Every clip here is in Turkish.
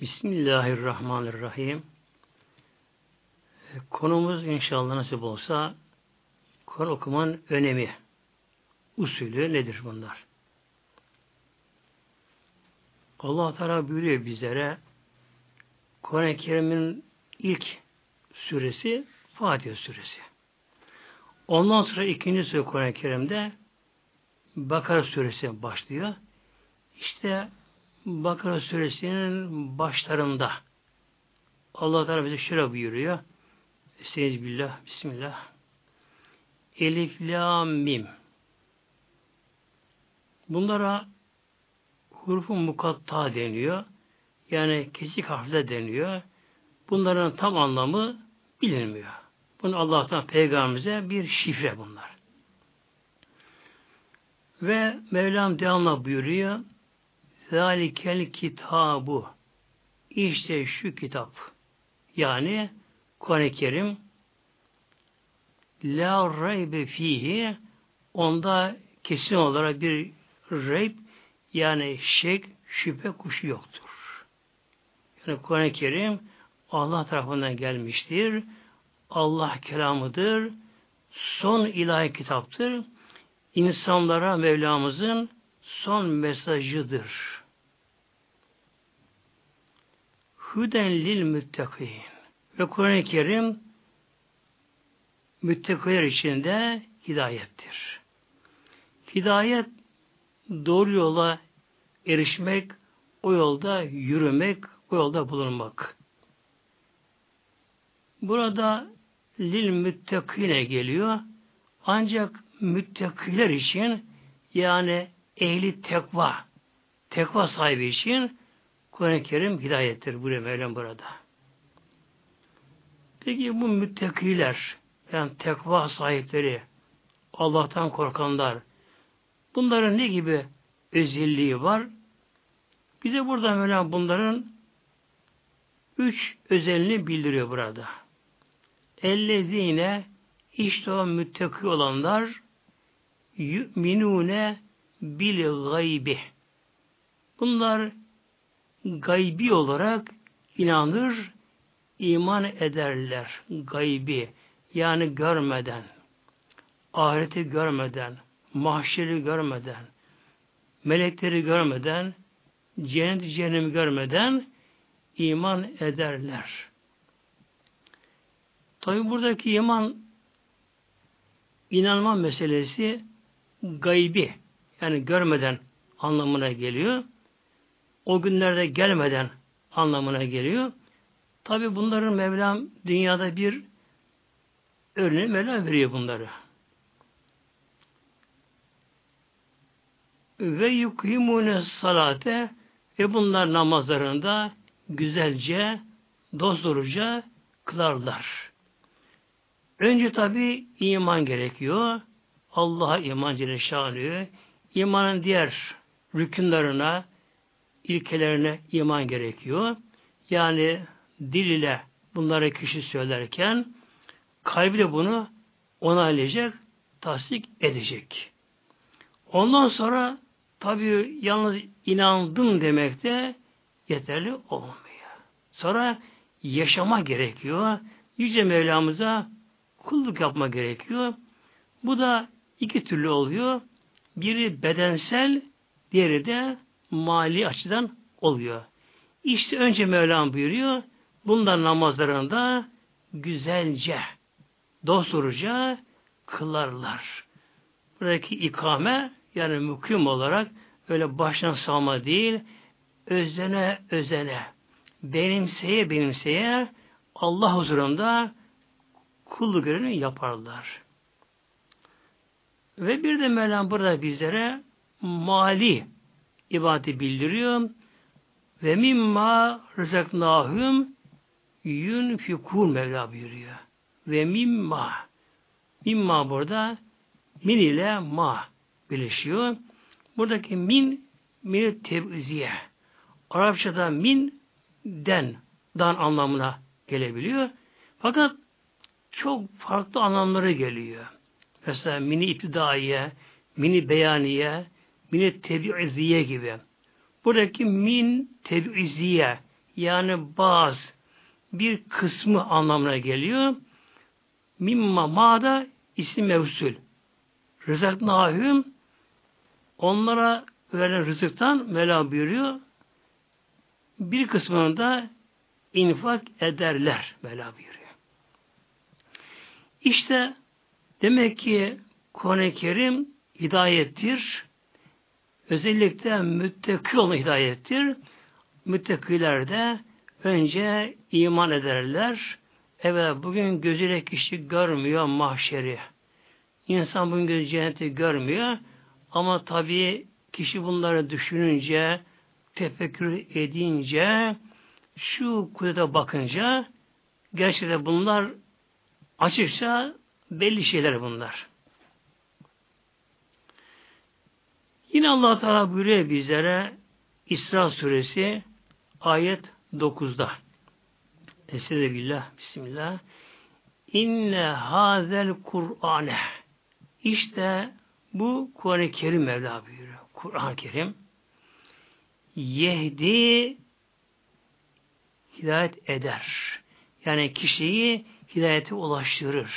Bismillahirrahmanirrahim. Konumuz inşallah nasip olsa Kur'an okumanın önemi, usulü nedir bunlar? Allah Teala buyuruyor bizlere Kur'an-ı Kerim'in ilk suresi Fatiha suresi. Ondan sonra ikinci sure Kur'an-ı Kerim'de Bakara suresi başlıyor. İşte Bakara suresinin başlarında Allah Teala bize şöyle buyuruyor. Billah, bismillah. Elif, la, mim. Bunlara hurufu mukatta deniyor. Yani kesik harfle deniyor. Bunların tam anlamı bilinmiyor. Bunu Allah'tan peygamberimize bir şifre bunlar. Ve Mevlam devamla buyuruyor Zalikel kitabu İşte şu kitap yani Kuran-ı Kerim La reybe fihi onda kesin olarak bir reyb yani şek, şüphe kuşu yoktur. Yani Kuran-ı Kerim Allah tarafından gelmiştir. Allah kelamıdır. Son ilahi kitaptır. İnsanlara Mevlamızın son mesajıdır. Hüden lil müttakîn. Ve Kur'an-ı Kerim müttakiler içinde hidayettir. Hidayet doğru yola erişmek, o yolda yürümek, o yolda bulunmak. Burada lil müttakine geliyor. Ancak müttakiler için yani ehli tekva, tekva sahibi için Kur'an-ı Kerim hidayettir. Buraya Mevlam burada. Peki bu müttakiler, yani tekva sahipleri, Allah'tan korkanlar, bunların ne gibi özelliği var? Bize burada Mevlam bunların üç özelliğini bildiriyor burada. Ellezine işte o müttaki olanlar yu'minune bil gaybi. Bunlar gaybi olarak inanır, iman ederler. Gaybi yani görmeden, ahireti görmeden, mahşeri görmeden, melekleri görmeden, cennet cehennemi görmeden iman ederler. Tabi buradaki iman inanma meselesi gaybi yani görmeden anlamına geliyor. O günlerde gelmeden anlamına geliyor. Tabi bunların Mevlam dünyada bir örneği Mevlam veriyor bunları. Ve yukimune salate ve bunlar namazlarında güzelce, dosdoruca kılarlar. Önce tabi iman gerekiyor. Allah'a iman Celle imanın diğer rükünlerine, ilkelerine iman gerekiyor. Yani dil ile bunları kişi söylerken kalbi bunu onaylayacak, tasdik edecek. Ondan sonra tabi yalnız inandım demek de yeterli olmuyor. Sonra yaşama gerekiyor. Yüce Mevlamıza kulluk yapma gerekiyor. Bu da iki türlü oluyor. Biri bedensel, diğeri de mali açıdan oluyor. İşte önce Mevlam buyuruyor, bundan namazlarında güzelce, dosturca kılarlar. Buradaki ikame, yani mukim olarak öyle baştan sağma değil, özene özene, benimseye benimseye Allah huzurunda kulluk görevini yaparlar. Ve bir de Mevlam burada bizlere mali ibadeti bildiriyor. Ve mimma rızaknahum yunfikun Mevla buyuruyor. Ve mimma mimma burada min ile ma birleşiyor. Buradaki min min tebziye. Arapçada min den dan anlamına gelebiliyor. Fakat çok farklı anlamları geliyor. Mesela mini iptidaiye, mini beyaniye, mini tebi'iziye gibi. Buradaki min tebi'iziye yani bazı bir kısmı anlamına geliyor. Mimma ma'da isim mevsul. Rızaknahüm onlara verilen rızıktan Mevla buyuruyor. Bir kısmını da infak ederler Mevla buyuruyor. İşte demek ki Kuran-ı Kerim hidayettir. Özellikle müttaki olan hidayettir. Müttakiler de önce iman ederler. Evet bugün gözüyle kişi görmüyor mahşeri. İnsan bugün gözü cenneti görmüyor. Ama tabii kişi bunları düşününce, tefekkür edince, şu kudrete bakınca gerçekten bunlar açıkça belli şeyler bunlar. Yine Allah Teala buyuruyor bizlere İsra suresi ayet 9'da. Estaizu billah, bismillah. İnne hazel Kur'ane. İşte bu Kur'an-ı Kerim Mevla buyuruyor. Kur'an-ı Kerim yehdi hidayet eder. Yani kişiyi hidayete ulaştırır.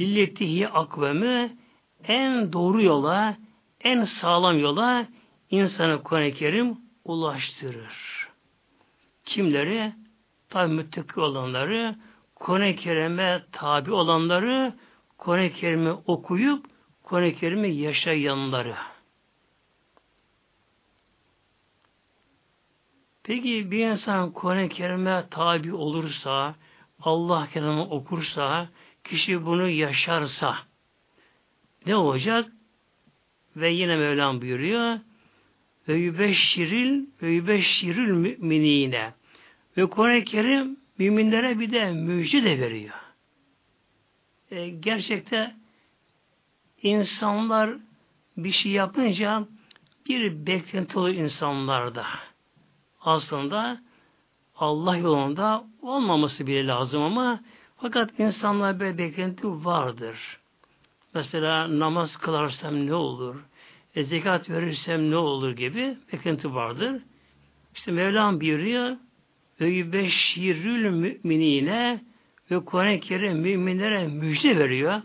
Lilletihi akvemi en doğru yola, en sağlam yola insanı Kur'an-ı Kerim ulaştırır. Kimleri? Tabi müttaki olanları, Kur'an-ı Kerim'e tabi olanları, Kur'an-ı Kerim'i okuyup Kur'an-ı Kerim'i yaşayanları. Peki bir insan Kur'an-ı Kerim'e tabi olursa, Allah kelamı okursa, kişi bunu yaşarsa ne olacak? Ve yine Mevlam buyuruyor ve yübeşşiril ve yübeşşiril müminine ve Kur'an-ı Kerim müminlere bir de müjde de veriyor. E, gerçekte insanlar bir şey yapınca bir beklenti olur insanlarda. Aslında Allah yolunda olmaması bile lazım ama fakat insanlar bir beklenti vardır. Mesela namaz kılarsam ne olur? E, zekat verirsem ne olur gibi beklenti vardır. İşte Mevlam buyuruyor ve yübeşşirül müminine ve Kur'an-ı Kerim müminlere müjde veriyor.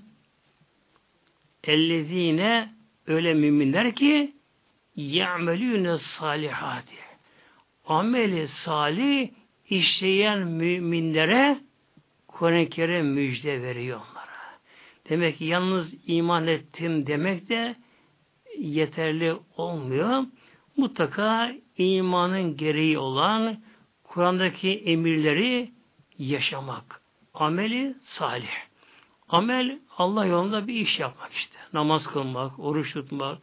Ellezine öyle müminler ki ya'melûne salihati ameli salih işleyen müminlere Kur'an-ı Kerim müjde veriyor onlara. Demek ki yalnız iman ettim demek de yeterli olmuyor. Mutlaka imanın gereği olan Kur'an'daki emirleri yaşamak. Ameli salih. Amel Allah yolunda bir iş yapmak işte. Namaz kılmak, oruç tutmak,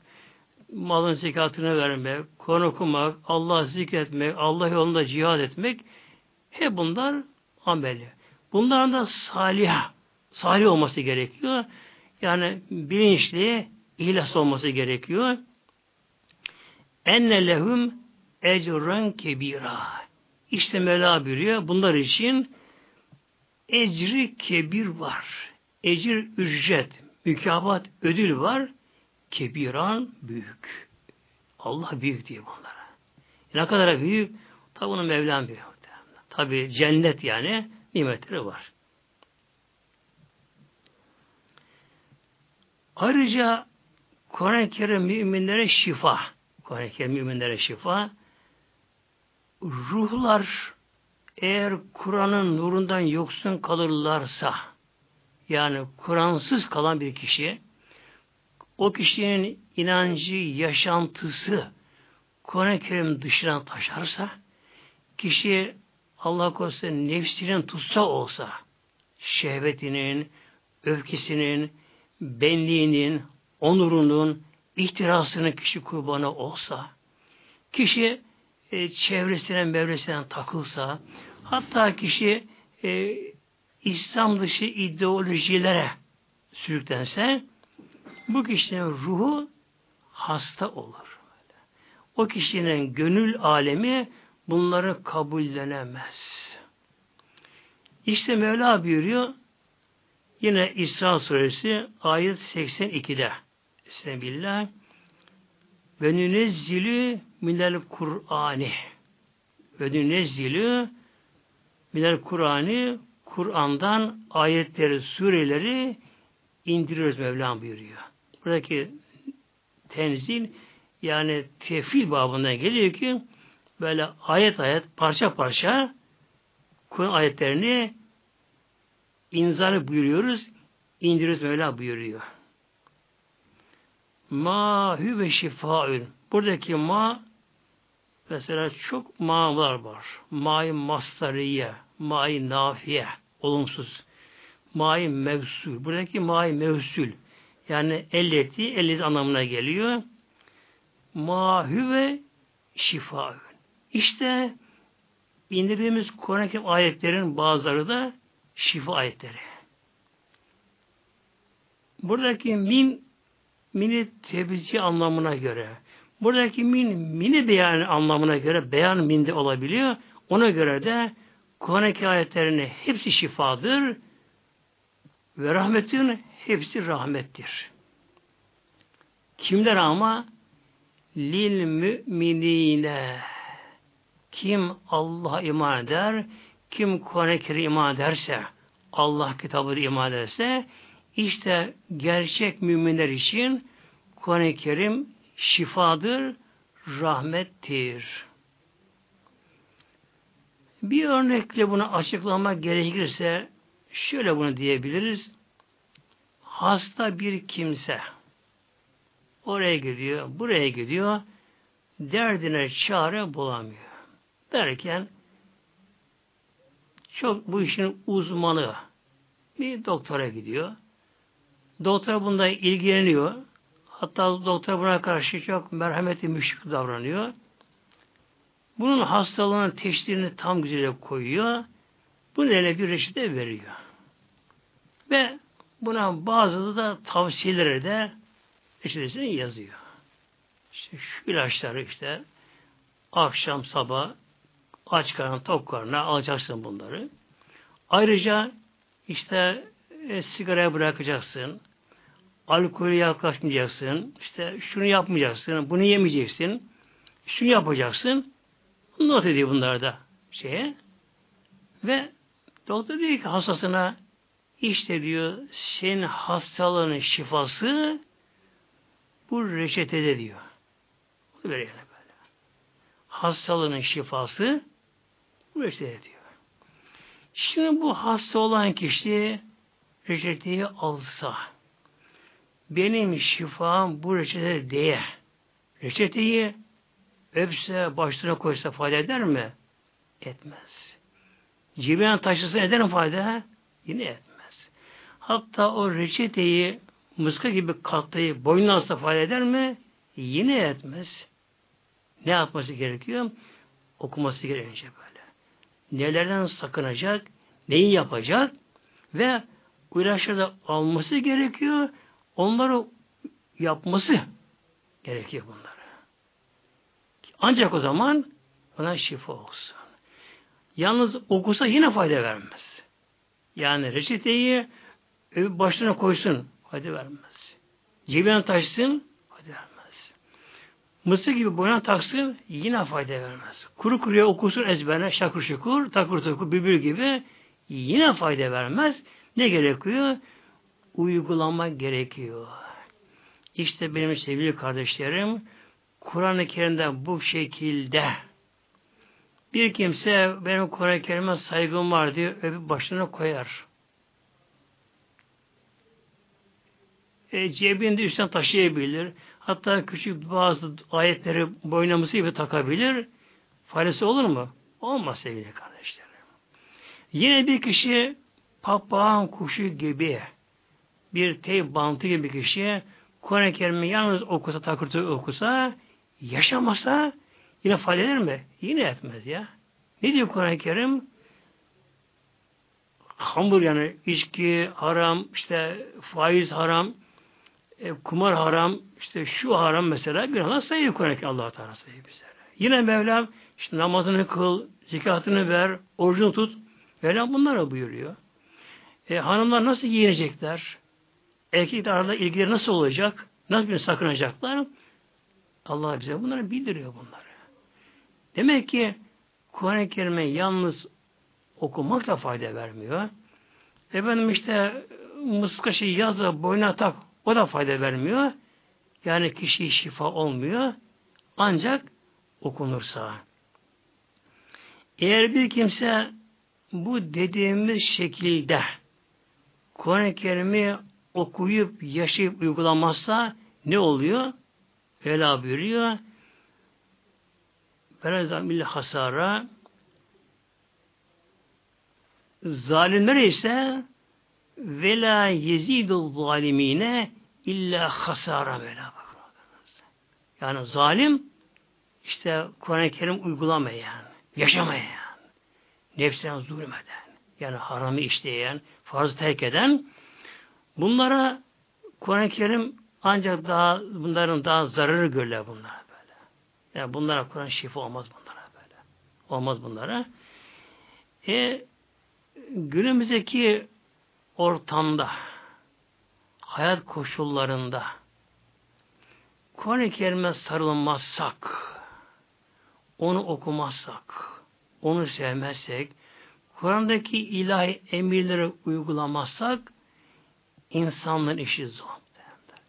malın zekatını vermek, Kur'an okumak, Allah zikretmek, Allah yolunda cihad etmek hep bunlar ameli. Bunların da salih, salih olması gerekiyor. Yani bilinçli, ihlas olması gerekiyor. Enne lehum ecrun kebira. İşte Mevla buyuruyor. Bunlar için ecri kebir var. Ecir ücret, mükafat, ödül var. Kebiran büyük. Allah büyük diyor bunlara. Ne kadar büyük? Tabi bunu Mevlam biliyor. Tabi cennet yani nimetleri var. Ayrıca Kur'an-ı Kerim müminlere şifa. Kur'an-ı Kerim müminlere şifa. Ruhlar eğer Kur'an'ın nurundan yoksun kalırlarsa yani Kur'ansız kalan bir kişi o kişinin inancı, yaşantısı Kur'an-ı Kerim dışına taşarsa kişi Allah korusun nefsinin tutsa olsa şehvetinin, öfkesinin, benliğinin, onurunun, ihtirasının kişi kurbanı olsa, kişi e, çevresine, mevresine takılsa, hatta kişi e, İslam dışı ideolojilere sürüklense, bu kişinin ruhu hasta olur. O kişinin gönül alemi bunları kabullenemez. İşte Mevla buyuruyor yine İsra suresi ayet 82'de Bismillah ve nünezzilü minel Kur'ani ve nezzilü minel Kur'an'ı Kur'an'dan ayetleri, sureleri indiriyoruz Mevlam buyuruyor. Buradaki tenzil yani tefil babından geliyor ki böyle ayet ayet parça parça Kur'an ayetlerini inzarı buyuruyoruz. indiriyoruz Mevla buyuruyor. Ma ve şifaün. Buradaki ma mesela çok ma'lar var. Ma'yı mastariye, ma'yı nafiye, olumsuz. Ma'yı mevsul. Buradaki ma'yı mevsul. Yani elleti, ellet anlamına geliyor. Ma ve şifaün. İşte indirdiğimiz Kur'an-ı ayetlerin bazıları da şifa ayetleri. Buradaki min mini tebliğci anlamına göre buradaki min mini beyan anlamına göre beyan minde olabiliyor. Ona göre de Kur'an-ı hepsi şifadır ve rahmetin hepsi rahmettir. Kimler ama lil müminine kim Allah'a iman eder, kim Kur'an-ı Kerim iman ederse, Allah kitabı iman ederse, işte gerçek müminler için Kur'an-ı Kerim şifadır, rahmettir. Bir örnekle bunu açıklamak gerekirse şöyle bunu diyebiliriz. Hasta bir kimse oraya gidiyor, buraya gidiyor, derdine çare bulamıyor. Derken çok bu işin uzmanı bir doktora gidiyor. Doktor bunda ilgileniyor. Hatta doktor buna karşı çok merhametli müşrik davranıyor. Bunun hastalığının teşhirini tam güzel koyuyor. Bunun eline bir reçete veriyor. Ve buna bazı da tavsiyeleri de reçetesini yazıyor. İşte şu ilaçları işte akşam sabah aç karnına tok karnına alacaksın bunları. Ayrıca işte e, sigaraya bırakacaksın. Alkolü yaklaşmayacaksın. İşte şunu yapmayacaksın. Bunu yemeyeceksin. Şunu yapacaksın. Not ediyor bunlar da şeye. Ve doktor diyor ki hastasına işte diyor senin hastalığının şifası bu reçetede diyor. Böyle yani böyle. Hastalığının şifası bu reçetede diyor. Şimdi bu hasta olan kişi reçeteyi alsa benim şifam bu reçete diye reçeteyi öpse, başına koysa fayda eder mi? Etmez. Cebine taşısa eder mi fayda? Yine etmez. Hatta o reçeteyi mıska gibi katlayıp boynuna alsa fayda eder mi? Yine etmez. Ne yapması gerekiyor? Okuması gerekiyor böyle. Nelerden sakınacak, neyi yapacak ve bu ilaçları alması gerekiyor. Onları yapması gerekiyor bunları. Ancak o zaman ona şifa olsun. Yalnız okusa yine fayda vermez. Yani reçeteyi başına koysun fayda vermez. Cebine taşsın fayda vermez. Mısır gibi boyuna taksın yine fayda vermez. Kuru kuruya okusun ezberine şakur şukur, takır takır bülbül gibi yine fayda vermez. Ne gerekiyor? Uygulama gerekiyor. İşte benim sevgili kardeşlerim Kur'an-ı Kerim'de bu şekilde bir kimse benim Kur'an-ı Kerim'e saygım var diye öpüp başına koyar. E, cebinde üstten taşıyabilir. Hatta küçük bazı ayetleri boynaması gibi takabilir. Faydası olur mu? Olmaz sevgili kardeşlerim. Yine bir kişi papağan kuşu gibi bir teyp bantı gibi bir kişi Kur'an-ı Kerim'i yalnız okusa, takırtı okusa, yaşamasa yine fayda eder mi? Yine etmez ya. Ne diyor Kur'an-ı Kerim? Hamur yani içki haram, işte faiz haram, e, kumar haram, işte şu haram mesela günahlar sayıyor Kur'an-ı Kerim Allah Teala sayıyor bize. Yine Mevlam işte namazını kıl, zikatını ver, orucunu tut. Mevlam bunlara buyuruyor. E, hanımlar nasıl giyinecekler? Erkekler arasında ilgileri nasıl olacak? Nasıl bir sakınacaklar? Allah bize bunları bildiriyor bunları. Demek ki Kur'an-ı Kerim'e yalnız okumak da fayda vermiyor. Efendim işte mıskaşı yazı boyuna tak o da fayda vermiyor. Yani kişi şifa olmuyor. Ancak okunursa. Eğer bir kimse bu dediğimiz şekilde Kur'an-ı Kerim'i okuyup, yaşayıp uygulamazsa ne oluyor? Vela buyuruyor. Velezamil hasara zalimler ise vela yezidu zalimine illa hasara vela. Yani zalim işte Kur'an-ı Kerim uygulamayan, yaşamayan, nefsine zulmeden, yani haramı işleyen, farz terk eden bunlara Kur'an-ı Kerim ancak daha bunların daha zararı görürler bunlar böyle. Yani bunlara Kur'an şifa olmaz bunlara böyle. Olmaz bunlara. E günümüzdeki ortamda hayat koşullarında Kur'an-ı Kerim'e sarılmazsak onu okumazsak onu sevmezsek Kur'an'daki ilahi emirleri uygulamazsak insanların işi zor.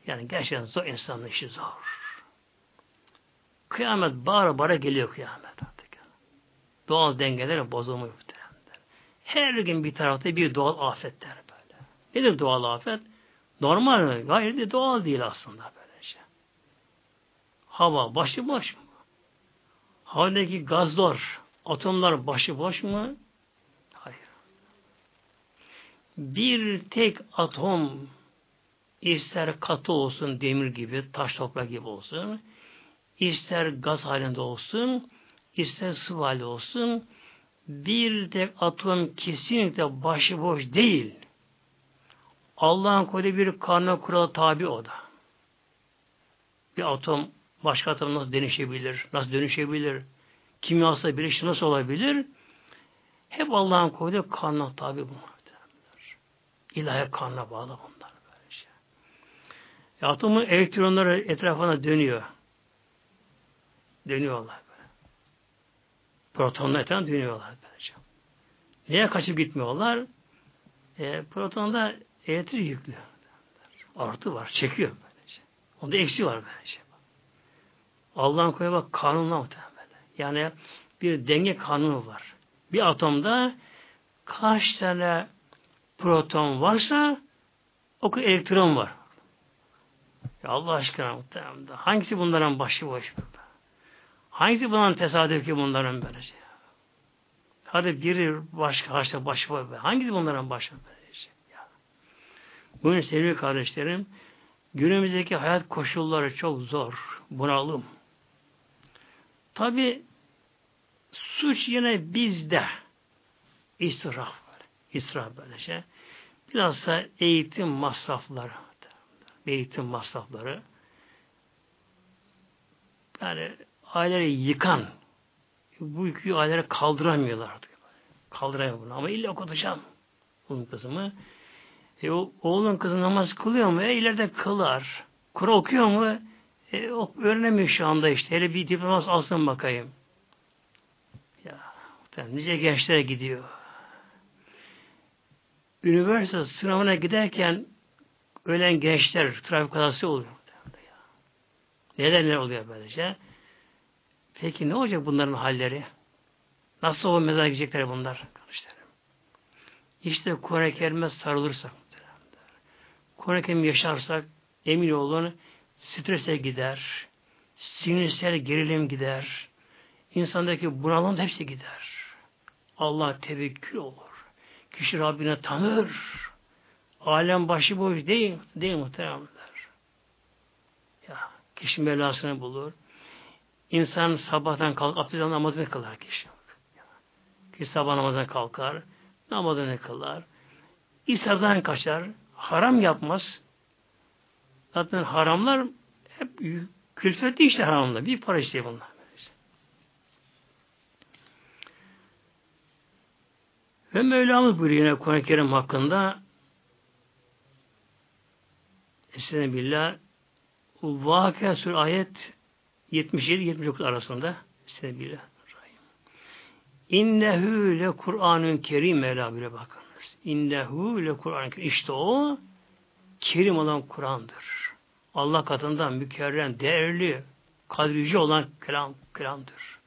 Yani gerçekten zor insanın işi zor. Kıyamet bağıra bağıra geliyor kıyamet artık. Doğal dengeler bozulmuyor. Her gün bir tarafta bir doğal afetler böyle. Nedir doğal afet? Normal mi? Hayır de doğal değil aslında böyle şey. Hava başı boş mu? Havadaki gazlar, atomlar başı boş mu? Hayır. Bir tek atom ister katı olsun demir gibi, taş toprak gibi olsun, ister gaz halinde olsun, ister sıvı halinde olsun, bir tek atom kesinlikle başıboş değil. Allah'ın koyduğu bir kanuna kuralı tabi o da. Bir atom başka atom nasıl dönüşebilir, nasıl dönüşebilir, kimyasal bir iş nasıl olabilir? Hep Allah'ın koyduğu kanuna tabi bunlar. İlahi kanuna bağlı bunlar. Böyle şey. E, atomun elektronları etrafına dönüyor. Dönüyorlar. Protonlar etrafında dönüyorlar. Böylece. Niye kaçıp gitmiyorlar? E, protonda elektrik yüklü. Artı var. Çekiyor. Böylece. Onda eksi var böylece. Allah'ın koyu bak kanunla muhtemelen. Yani bir denge kanunu var. Bir atomda kaç tane proton varsa o elektron var. Ya Allah aşkına muhtemelen. Hangisi bunların başıboş? Hangisi bunların tesadüf ki bunların böylece? Hadi biri başka haşta başı var. Hangisi bunların başı böylece? Ya. Bunun sevgili kardeşlerim günümüzdeki hayat koşulları çok zor. Bunalım. Tabi suç yine bizde. İsraf. İsraf böyle şey. Bilhassa eğitim masrafları. Eğitim masrafları. Yani aileleri yıkan bu yükü ailelere kaldıramıyorlar artık. Kaldıramıyor bunu. Ama illa okutacağım bunun kızımı. E, o, oğlun kızı namaz kılıyor mu? E, ileride kılar. Kura okuyor mu? E, öğrenemiyor şu anda işte. Hele bir diplomas alsın bakayım. Ya, nice gençlere gidiyor. Üniversite sınavına giderken ölen gençler trafik kazası oluyor. Neden ne oluyor böylece? Peki ne olacak bunların halleri? Nasıl o mezara gidecekler bunlar? Kardeşlerim. İşte Kur'an-ı Kerim'e sarılırsak, Kur'an-ı Kerim yaşarsak, emin olun, strese gider, sinirsel gerilim gider, insandaki bunalım hepsi gider. Allah tevekkül olur. Kişi Rabbine tanır. Alem başıboş değil, değil muhteremler. Ya, kişi belasını bulur. İnsan sabahtan kalk, abdest namazını kılar kişi. Ki sabah namazına kalkar, namazını kılar. İsa'dan kaçar, haram yapmaz. Zaten haramlar hep külfetli işte haramlar. Bir para işte bunlar. Ve Mevlamız buyuruyor yine Kur'an-ı Kerim hakkında Estağfirullah billah Vakıa Sur ayet 77-79 arasında Bismillahirrahmanirrahim. İnnehu le Kur'anun kerim Mevla bile bakınız. İnnehu le Kur'anun kerim. İşte o kerim olan Kur'an'dır. Allah katından mükerrem, değerli, kadrici olan kelam, kelamdır.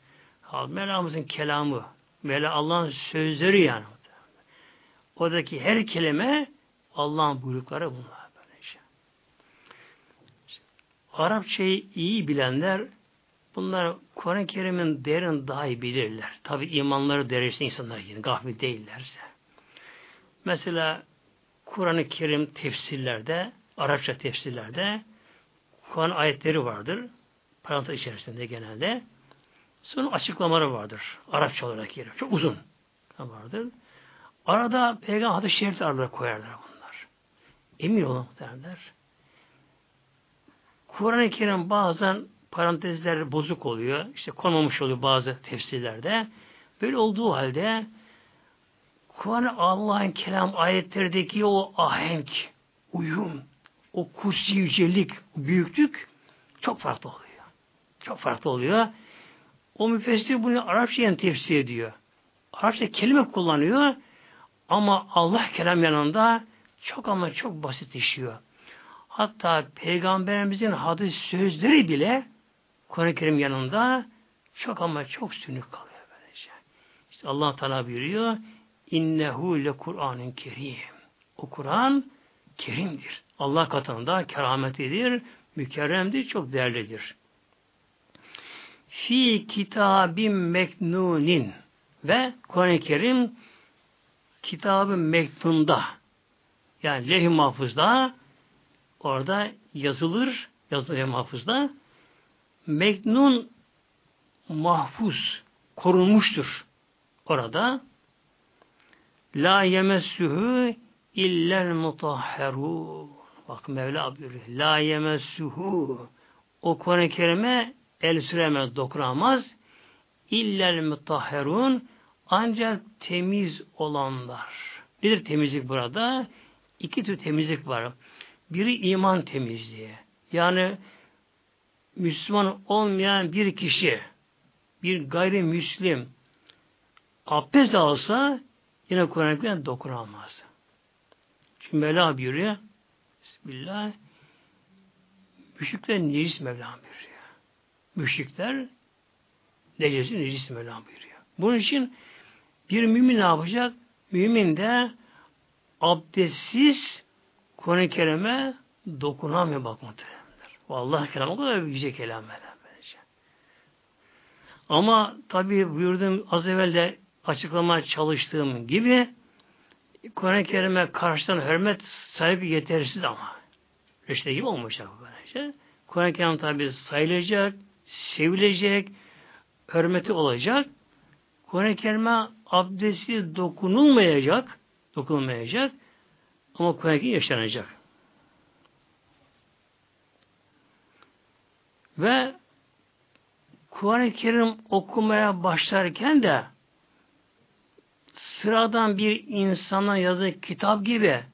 Mevlamızın kelamı, Mevla Allah'ın sözleri yani. Oradaki her kelime Allah'ın buyrukları bunlar. Böylece. Arapçayı iyi bilenler bunlar Kur'an-ı Kerim'in değerini daha iyi bilirler. Tabi imanları derecesi insanlar yine gafil değillerse. Mesela Kur'an-ı Kerim tefsirlerde, Arapça tefsirlerde Kur'an ayetleri vardır. Parantez içerisinde genelde. Sonra açıklamaları vardır. Arapça olarak yeri. Çok uzun vardır. Arada peygamber hadis-i şerifler aralara koyarlar bunlar. Emin olun derler. Kur'an-ı Kerim bazen parantezler bozuk oluyor. İşte konmamış oluyor bazı tefsirlerde. Böyle olduğu halde Kur'an Allah'ın kelam ayetlerdeki o ahenk, uyum, o kutsi yücelik, büyüklük çok farklı oluyor. Çok farklı oluyor. O müfessir bunu Arapçayan tefsir ediyor. Arapça kelime kullanıyor ama Allah kelam yanında çok ama çok basit işiyor. Hatta Peygamberimizin hadis sözleri bile Kur'an-ı Kerim yanında çok ama çok sünük kalıyor böylece. İşte Allah Teala buyuruyor innehu le Kur'an'ın kerim. O Kur'an kerimdir. Allah katında kerametidir, mükerremdir, çok değerlidir. Fi kitabim meknunin ve Kur'an-ı Kerim kitabı mektunda yani leh-i mahfuzda orada yazılır yazılır leh mahfuzda meknun mahfuz korunmuştur orada. La yemessuhu iller mutahheru. Bak Mevla buyuruyor la yemessuhu. O Kur'an-ı Kerim'e el süremez, dokunamaz. İllel mutahherun ancak temiz olanlar. Nedir temizlik burada? İki tür temizlik var. Biri iman temizliği. Yani Müslüman olmayan bir kişi, bir gayrimüslim abdest alsa yine Kur'an-ı dokunamaz. Çünkü Mevla buyuruyor Bismillah müşrikler necis Mevla buyuruyor. Müşrikler necesi necis Mevla buyuruyor. Bunun için bir mümin ne yapacak? Mümin de abdestsiz Kur'an-ı Kerim'e dokunamıyor bak muhteremler. Vallahi kelam o kadar yüce kelam bence. Ama tabi buyurduğum az evvel de açıklamaya çalıştığım gibi Kur'an-ı Kerim'e karşıdan hürmet sahibi yetersiz ama. Reşte gibi olmayacak bu böylece. Kur'an-ı Kerim tabi sayılacak, sevilecek, hürmeti olacak. Kur'an-ı Kerim'e abdesti dokunulmayacak, dokunulmayacak ama Kur'an-ı Kerim yaşanacak. Ve Kur'an-ı Kerim okumaya başlarken de sıradan bir insana yazı kitap gibi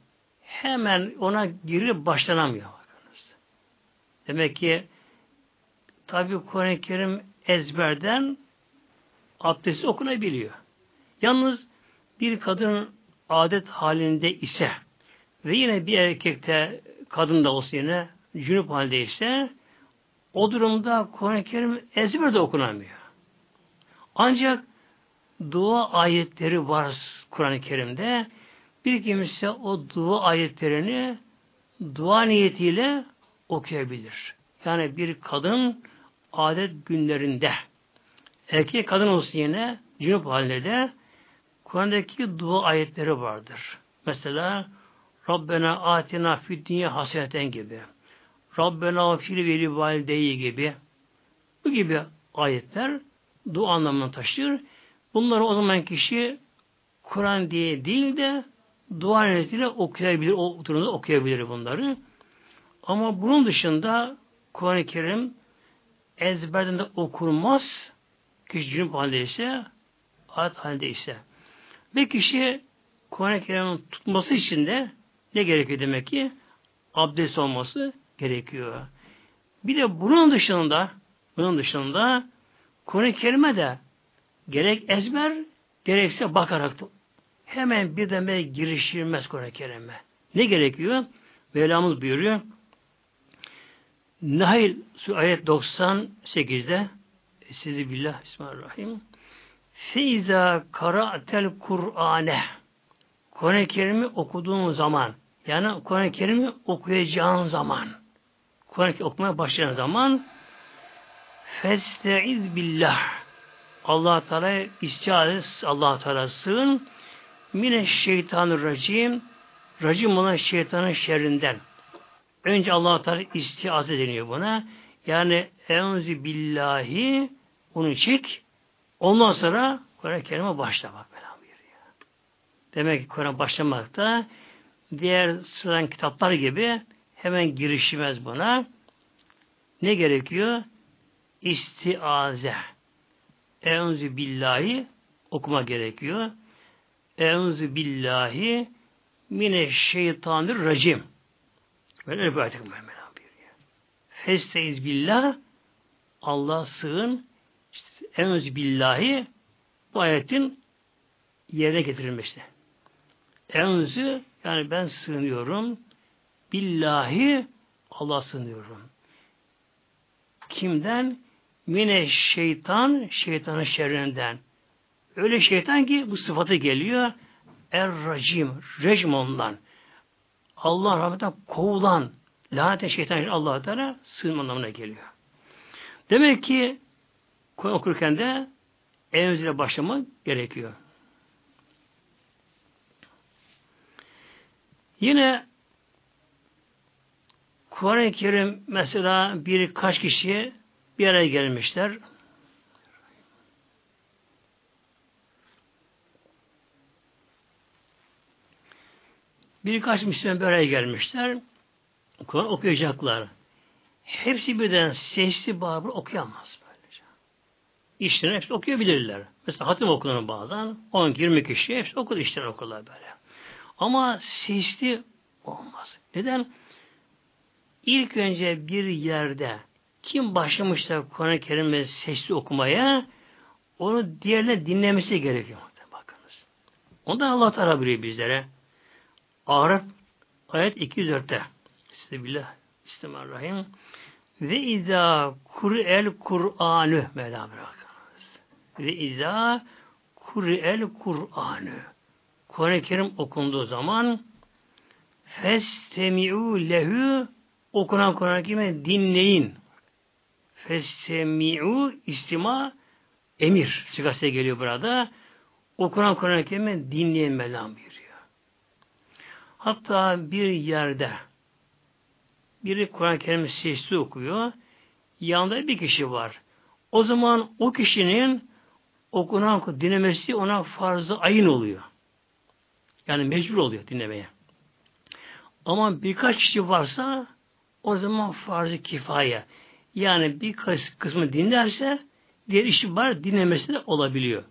hemen ona girip başlanamıyor. Bakınız. Demek ki tabi Kur'an-ı Kerim ezberden abdesti okunabiliyor. Yalnız bir kadın adet halinde ise ve yine bir erkekte kadın da olsa yine cünüp halde ise o durumda Kur'an-ı Kerim ezberde okunamıyor. Ancak dua ayetleri var Kur'an-ı Kerim'de. Bir kimse o dua ayetlerini dua niyetiyle okuyabilir. Yani bir kadın adet günlerinde erkek kadın olsun yine cünüp halinde Kur'an'daki dua ayetleri vardır. Mesela Rabbena atina fid dünya haseneten gibi. Rabbena fil veli valideyi gibi. Bu gibi ayetler dua anlamını taşır. Bunları o zaman kişi Kur'an diye değil de dua niyetiyle okuyabilir, o durumda okuyabilir bunları. Ama bunun dışında Kur'an-ı Kerim ezberden de okunmaz. Kişi cünüp halde ise, ayet halde ise. Ve kişi Kur'an-ı Kerim'in tutması için de ne gerekiyor demek ki? Abdest olması gerekiyor. Bir de bunun dışında bunun dışında Kur'an-ı Kerim'e de gerek ezber gerekse bakarak da hemen bir birden girişilmez Kur'an-ı Kerim'e. Ne gerekiyor? Mevlamız buyuruyor. Nail su ayet 98'de sizi billah Bismillahirrahmanirrahim. Feiza kara'tel Kur'ane Kur'an-ı Kerim'i okuduğun zaman yani Kur'an-ı Kerim'i okuyacağın zaman Kur'an-ı okumaya başlayacağın zaman Festeiz billah Allah Teala istiaz Allah Teala sığın mine şeytanı racim racim olan şeytanın şerrinden. Önce Allah Teala istiaz deniyor buna. Yani enzi billahi onu çek. Ondan sonra Kur'an-ı Kerim'e başla bak Demek ki Kur'an başlamakta diğer sıradan kitaplar gibi hemen girişmez buna. Ne gerekiyor? İstiaze. Enzu billahi okuma gerekiyor. Enzu billahi mine şeytanir racim. Böyle bir ayet buyuruyor. Festeiz billah Allah sığın enzu billahi bu ayetin yerine getirilmişti. Enzu yani ben sığınıyorum. Billahi Allah sığınıyorum. Kimden? Mine şeytan, şeytanın şerrinden. Öyle şeytan ki bu sıfatı geliyor. Er racim, rejim ondan. Allah rahmetten kovulan, lanet şeytan Allah Teala sığınma anlamına geliyor. Demek ki okurken de en başlamak gerekiyor. Yine Kur'an-ı Kerim mesela birkaç kişi bir araya gelmişler. Birkaç Müslüman bir araya gelmişler. Kur'an okuyacaklar. Hepsi birden sesli bağırıp okuyamaz. İşlerini hepsi okuyabilirler. Mesela hatim okunur bazen. 10-20 kişi hepsi okur işlerini okurlar böyle. Ama sesli olmaz. Neden? İlk önce bir yerde kim başlamışsa Kur'an-ı Kerim'e sesli okumaya onu diğerine dinlemesi gerekiyor. Bakınız. Ondan Allah Teala biliyor bizlere. Araf ayet 204'te. Bismillah. Bismillahirrahmanirrahim. Ve izâ kur'el Kur'anü Mevla bırakınız. Ve izâ kur'el Kur'anü Kur'an-ı Kerim okunduğu zaman festemi'u lehu okunan Kur'an-ı Kerim'i dinleyin. Festemi'u istima emir sigası geliyor burada. Okunan Kur'an-ı Kerim'i dinleyin Mevlam buyuruyor. Hatta bir yerde biri Kur'an-ı Kerim sesli okuyor. Yanında bir kişi var. O zaman o kişinin okunan dinlemesi ona farzı ayın oluyor. Yani mecbur oluyor dinlemeye. Ama birkaç kişi varsa o zaman farz-ı kifaye. Yani bir kısmı dinlerse diğer işi var dinlemesi de olabiliyor.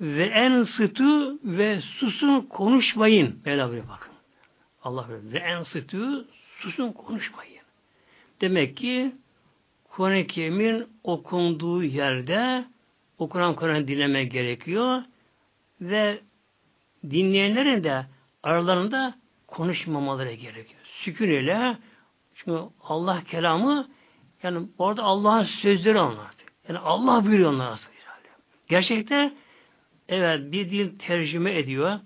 Ve en sıtı ve susun konuşmayın. Mevla bakın. Allah. Ve en sıtı susun konuşmayın. Demek ki Kur'an-ı Kerim'in okunduğu yerde okunan Kur'an dinleme gerekiyor ve dinleyenlerin de aralarında konuşmamaları gerekiyor. Sükun ile çünkü Allah kelamı yani orada Allah'ın sözleri anlatıyor. Yani Allah buyuruyor onlara. Gerçekte evet bir dil tercüme ediyor.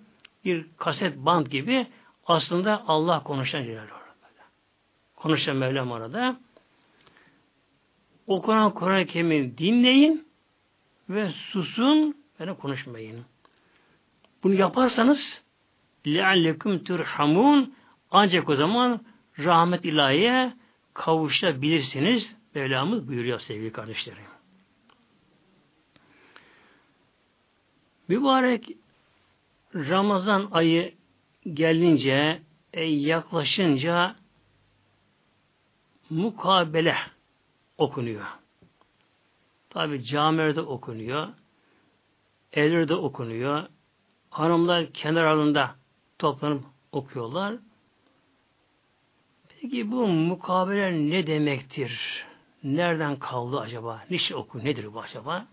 Bir kaset band gibi aslında Allah konuşan Celal orada. Konuşan Mevlam orada. Okunan Kur'an-ı Kerim'i dinleyin ve susun ve konuşmayın. Bunu yaparsanız leallekum turhamun ancak o zaman rahmet ilahiye kavuşabilirsiniz. Mevlamız buyuruyor sevgili kardeşlerim. Mübarek Ramazan ayı gelince, yaklaşınca mukabele okunuyor. Tabi camilerde okunuyor, evlerde okunuyor, hanımlar kenar alında toplanıp okuyorlar. Peki bu mukabele ne demektir? Nereden kaldı acaba? Niçin oku? Nedir bu acaba?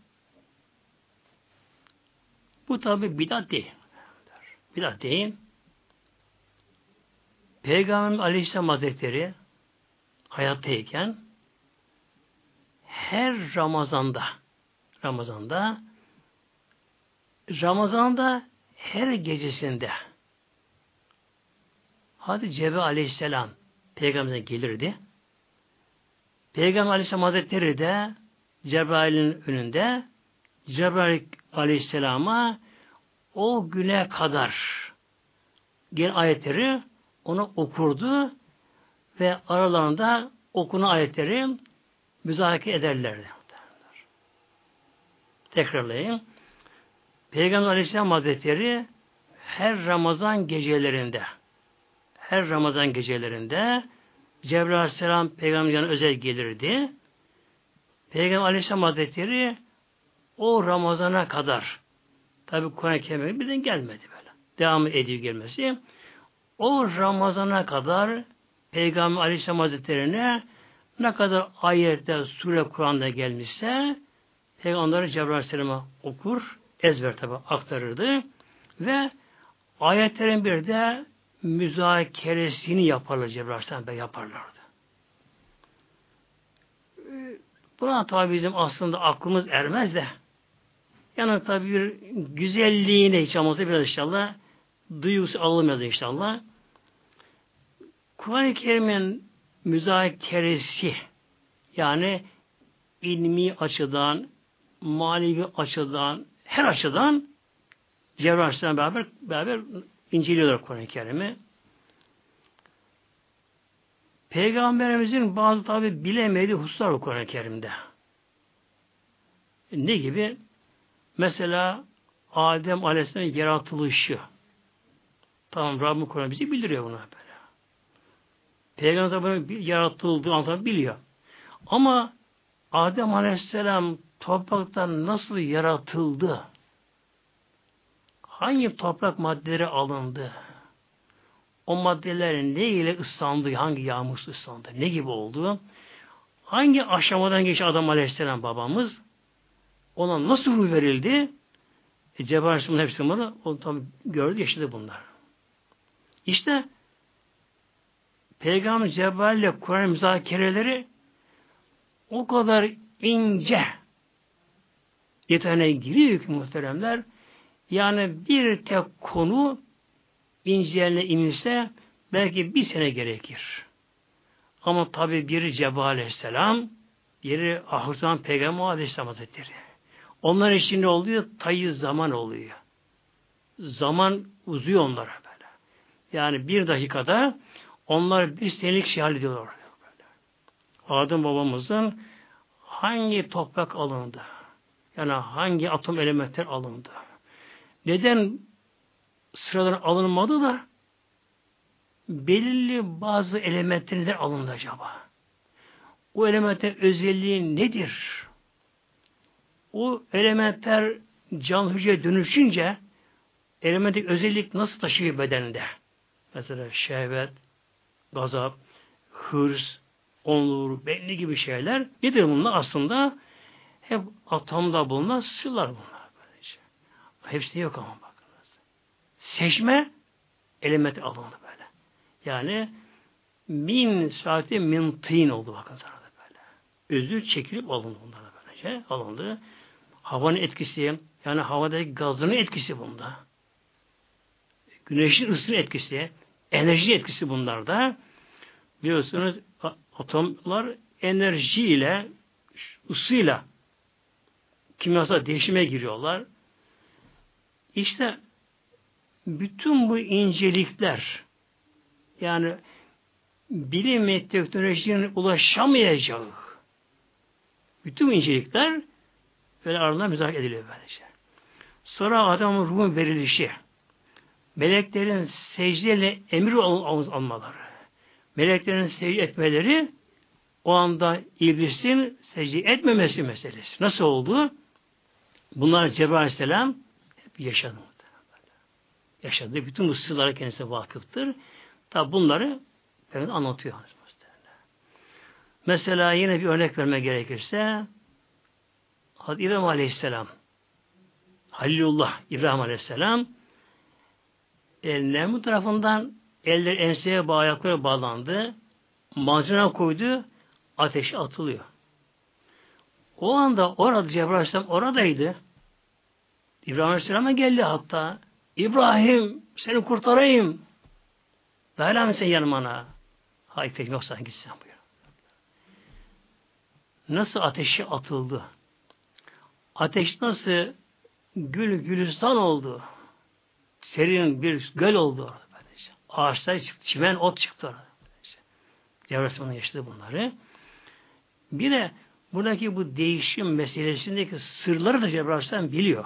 Bu tabi bidat değil. Bidat değil. Peygamber Aleyhisselam Hazretleri hayattayken her Ramazan'da Ramazan'da Ramazan'da her gecesinde Hadi Cebrail Aleyhisselam Peygamber'e gelirdi. Peygamber Aleyhisselam Hazretleri de Cebrail'in önünde Cebrail Aleyhisselam'a o güne kadar gel ayetleri onu okurdu ve aralarında okuna ayetleri müzakere ederlerdi. Tekrarlayayım. Peygamber Aleyhisselam Hazretleri her Ramazan gecelerinde her Ramazan gecelerinde Cebrail Aleyhisselam Peygamber'in özel gelirdi. Peygamber Aleyhisselam Hazretleri o Ramazan'a kadar tabi Kur'an-ı Kerim'e birden gelmedi böyle. Devam ediyor gelmesi. O Ramazan'a kadar Peygamber Aleyhisselam Hazretleri'ne ne kadar ayette, sure Kur'an'da gelmişse Peygamber Cebrail Aleyhisselam'a okur, ezber tabi aktarırdı ve ayetlerin bir de müzakeresini yaparlar Cebrail Aleyhisselam yaparlardı. Buna tabi bizim aslında aklımız ermez de yani tabi bir güzelliğine hiç olmazsa biraz inşallah duygusu alınmaz inşallah. Kur'an-ı Kerim'in müzakeresi yani ilmi açıdan, manevi açıdan, her açıdan Cebrail Aleyhisselam beraber, beraber inceliyorlar Kur'an-ı Kerim'i. Peygamberimizin bazı tabi bilemediği hususlar Kur'an-ı Kerim'de. Ne gibi? Mesela Adem Aleyhisselam'ın yaratılışı. Tamam Rabbim Kur'an bizi bildiriyor bunu böyle. Peygamber bunu yaratıldığı anlamda biliyor. Ama Adem Aleyhisselam topraktan nasıl yaratıldı? Hangi toprak maddeleri alındı? O maddeler ne ile ıslandı? Hangi yağmur ıslandı? Ne gibi oldu? Hangi aşamadan geçti Adam Aleyhisselam babamız? Ona nasıl ruh verildi? E, Cebrail Aleyhisselam'ın hepsi bunu tam gördü, yaşadı bunlar. İşte Peygamber Cebrail ile Kur'an müzakereleri o kadar ince detayına giriyor ki muhteremler. Yani bir tek konu inceline inilse belki bir sene gerekir. Ama tabi biri Cebrail Aleyhisselam, biri Ahuzan Peygamber Aleyhisselam Hazretleri. Onlar için ne oluyor? Tayı zaman oluyor. Zaman uzuyor onlara böyle. Yani bir dakikada onlar bir senelik hallediyorlar. Böyle. Adem babamızın hangi toprak alındı? Yani hangi atom elementler alındı? Neden sıradan alınmadı da belirli bazı elementler alındı acaba? O elementler özelliği nedir? O elementler can hücreye dönüşünce elementik özellik nasıl taşıyor bedende? Mesela şehvet, gazap, hırs, onur, belli gibi şeyler. Nedir bunlar? Aslında hep atomda bulunan sırlar bunlar. Böylece. Hepsi yok ama bakınız. Seçme element alındı böyle. Yani min saati min tin oldu bakın sana böyle. Özü çekilip alındı bunlara böylece. Alındı. Havanın etkisi, yani havadaki gazların etkisi bunda. Güneşin ısının etkisi, enerji etkisi bunlarda. Biliyorsunuz atomlar enerjiyle, ısıyla kimyasal değişime giriyorlar. İşte bütün bu incelikler yani bilim ve teknolojinin ulaşamayacağı bütün incelikler böyle aralarında müzakere ediliyor böylece. Sonra adamın ruhun verilişi, meleklerin secdeyle emir al almaları, meleklerin secde etmeleri o anda iblisin secde etmemesi meselesi. Nasıl oldu? Bunlar Cebrail Aleyhisselam hep yaşadı. Yaşadı. Bütün bu sırlara kendisine vakıftır. Tabi bunları ben anlatıyor. Mesela yine bir örnek verme gerekirse Hazreti İbrahim Aleyhisselam Halilullah İbrahim Aleyhisselam e, Nemrut tarafından eller enseye bağ, ayakları bağlandı. Macuna koydu. Ateşe atılıyor. O anda orada Cebrail Aleyhisselam oradaydı. İbrahim Aleyhisselam'a geldi hatta. İbrahim seni kurtarayım. Dayan mısın yanıma? Hayır pek yoksa gitsen buyur. Nasıl ateşe atıldı? Ateş nasıl gül gülistan oldu? Serin bir göl oldu orada. Böylece. Ağaçlar çıktı, çimen ot çıktı orada. Cebrail yaşadı bunları. Bir de buradaki bu değişim meselesindeki sırları da Cebrail biliyor.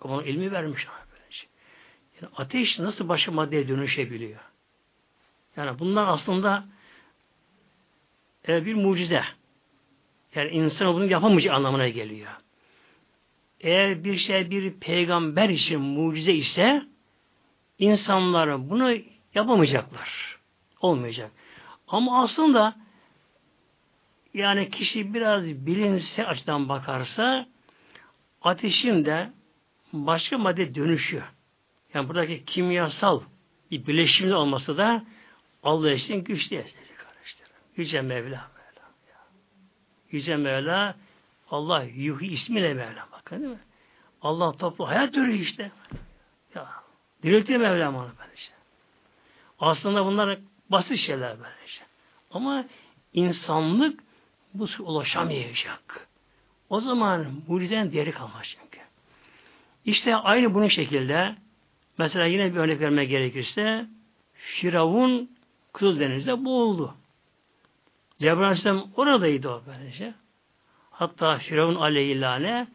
Ama ilmi vermiş. Böylece. Yani ateş nasıl başka maddeye dönüşebiliyor? Yani bunlar aslında e, bir mucize. Yani insan bunu yapamayacak anlamına geliyor. Eğer bir şey bir peygamber için mucize ise insanlar bunu yapamayacaklar. Olmayacak. Ama aslında yani kişi biraz bilimsel açıdan bakarsa ateşin de başka madde dönüşüyor. Yani buradaki kimyasal bir bileşimde olması da Allah için güçlü eseri kardeşlerim. Yüce Mevla Mevla. Yüce Mevla Allah Yuhi ismiyle Mevla bakın değil mi? Allah toplu hayat türü işte. Ya, diriltiyor Mevlam onu böylece. Aslında bunlar basit şeyler böylece. Ama insanlık bu ulaşamayacak. O zaman mucizenin değeri kalmaz çünkü. İşte aynı bunun şekilde mesela yine bir örnek vermek gerekirse Firavun Kızıldeniz'de boğuldu. Cebrail Aleyhisselam oradaydı o böylece. Hatta Firavun aleyhillâne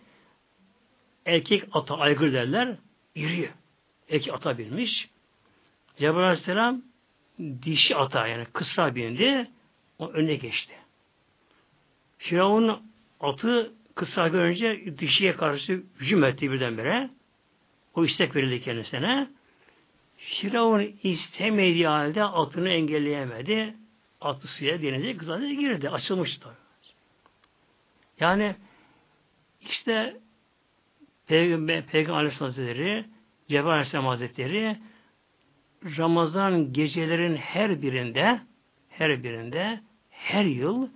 erkek ata aygır derler. Yürüyor. Erkek ata binmiş. Cebrail Aleyhisselam dişi ata yani kısra bindi. O önüne geçti. Firavun atı kısra görünce dişiye karşı hücum etti birdenbire. O istek verildi kendisine. Firavun istemediği halde atını engelleyemedi. Atı suya denize kızardı girdi. Açılmıştı. Yani işte Peygamber, Peygamber Aleyhisselam Hazretleri Cebrail Aleyhisselam Hazretleri Ramazan gecelerin her birinde her birinde her yıl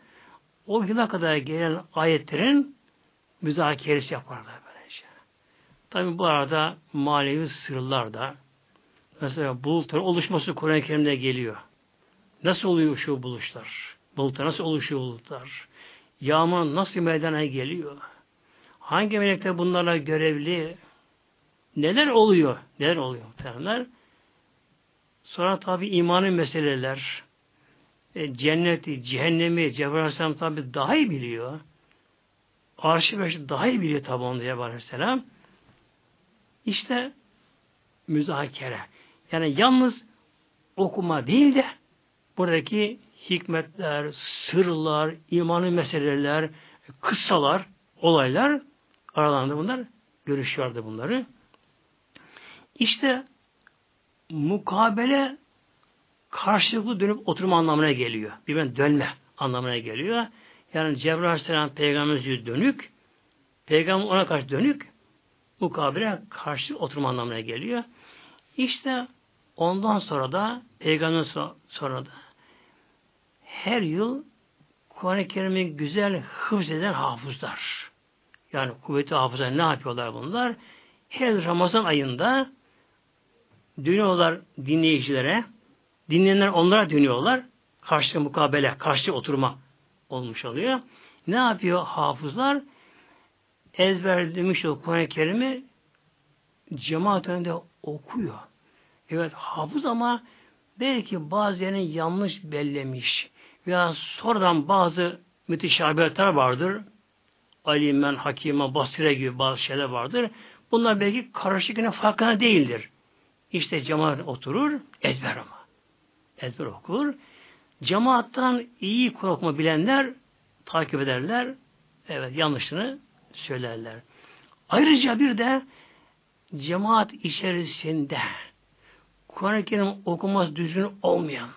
o yıla kadar gelen ayetlerin müzakeresi yaparlar böylece. Tabi bu arada manevi sırlar da mesela bulutların oluşması Kur'an-ı Kerim'de geliyor. Nasıl oluyor şu buluşlar? Bulutlar nasıl oluşuyor bulutlar? Yağmur nasıl meydana geliyor? Hangi melekler bunlarla görevli? Neler oluyor? Neler oluyor muhtemelenler? Sonra tabi imanın meseleler, e, cenneti, cehennemi Cebrail Aleyhisselam tabi daha iyi biliyor. Arşi ve daha iyi biliyor tabi onu Cebrail Aleyhisselam. İşte müzakere. Yani yalnız okuma değil de buradaki hikmetler, sırlar, imanın meseleler, kıssalar, olaylar aralarında bunlar görüşüyordu bunları. İşte mukabele karşılıklı dönüp oturma anlamına geliyor. Birbirine dönme anlamına geliyor. Yani Cebrail Aleyhisselam peygamberimiz yüz dönük, peygamber ona karşı dönük, mukabele karşı oturma anlamına geliyor. İşte ondan sonra da peygamber sonra da her yıl Kur'an-ı Kerim'i güzel hıfz eden hafızlar. Yani kuvveti hafıza ne yapıyorlar bunlar? Her Ramazan ayında dönüyorlar dinleyicilere. Dinleyenler onlara dönüyorlar. Karşı mukabele, karşı oturma olmuş oluyor. Ne yapıyor hafızlar? Ezberlemiş o Kur'an-ı Kerim'i cemaat önünde okuyor. Evet hafız ama belki bazı yerini yanlış bellemiş veya sonradan bazı müteşabihatler vardır. Alimen, Hakime, Basire gibi bazı şeyler vardır. Bunlar belki karışık yine farkına değildir. İşte cemaat oturur, ezber ama. Ezber okur. Cemaattan iyi Kur'an okuma bilenler takip ederler. Evet, yanlışını söylerler. Ayrıca bir de cemaat içerisinde Kur'an-ı Kerim okuması düzgün olmayanlar,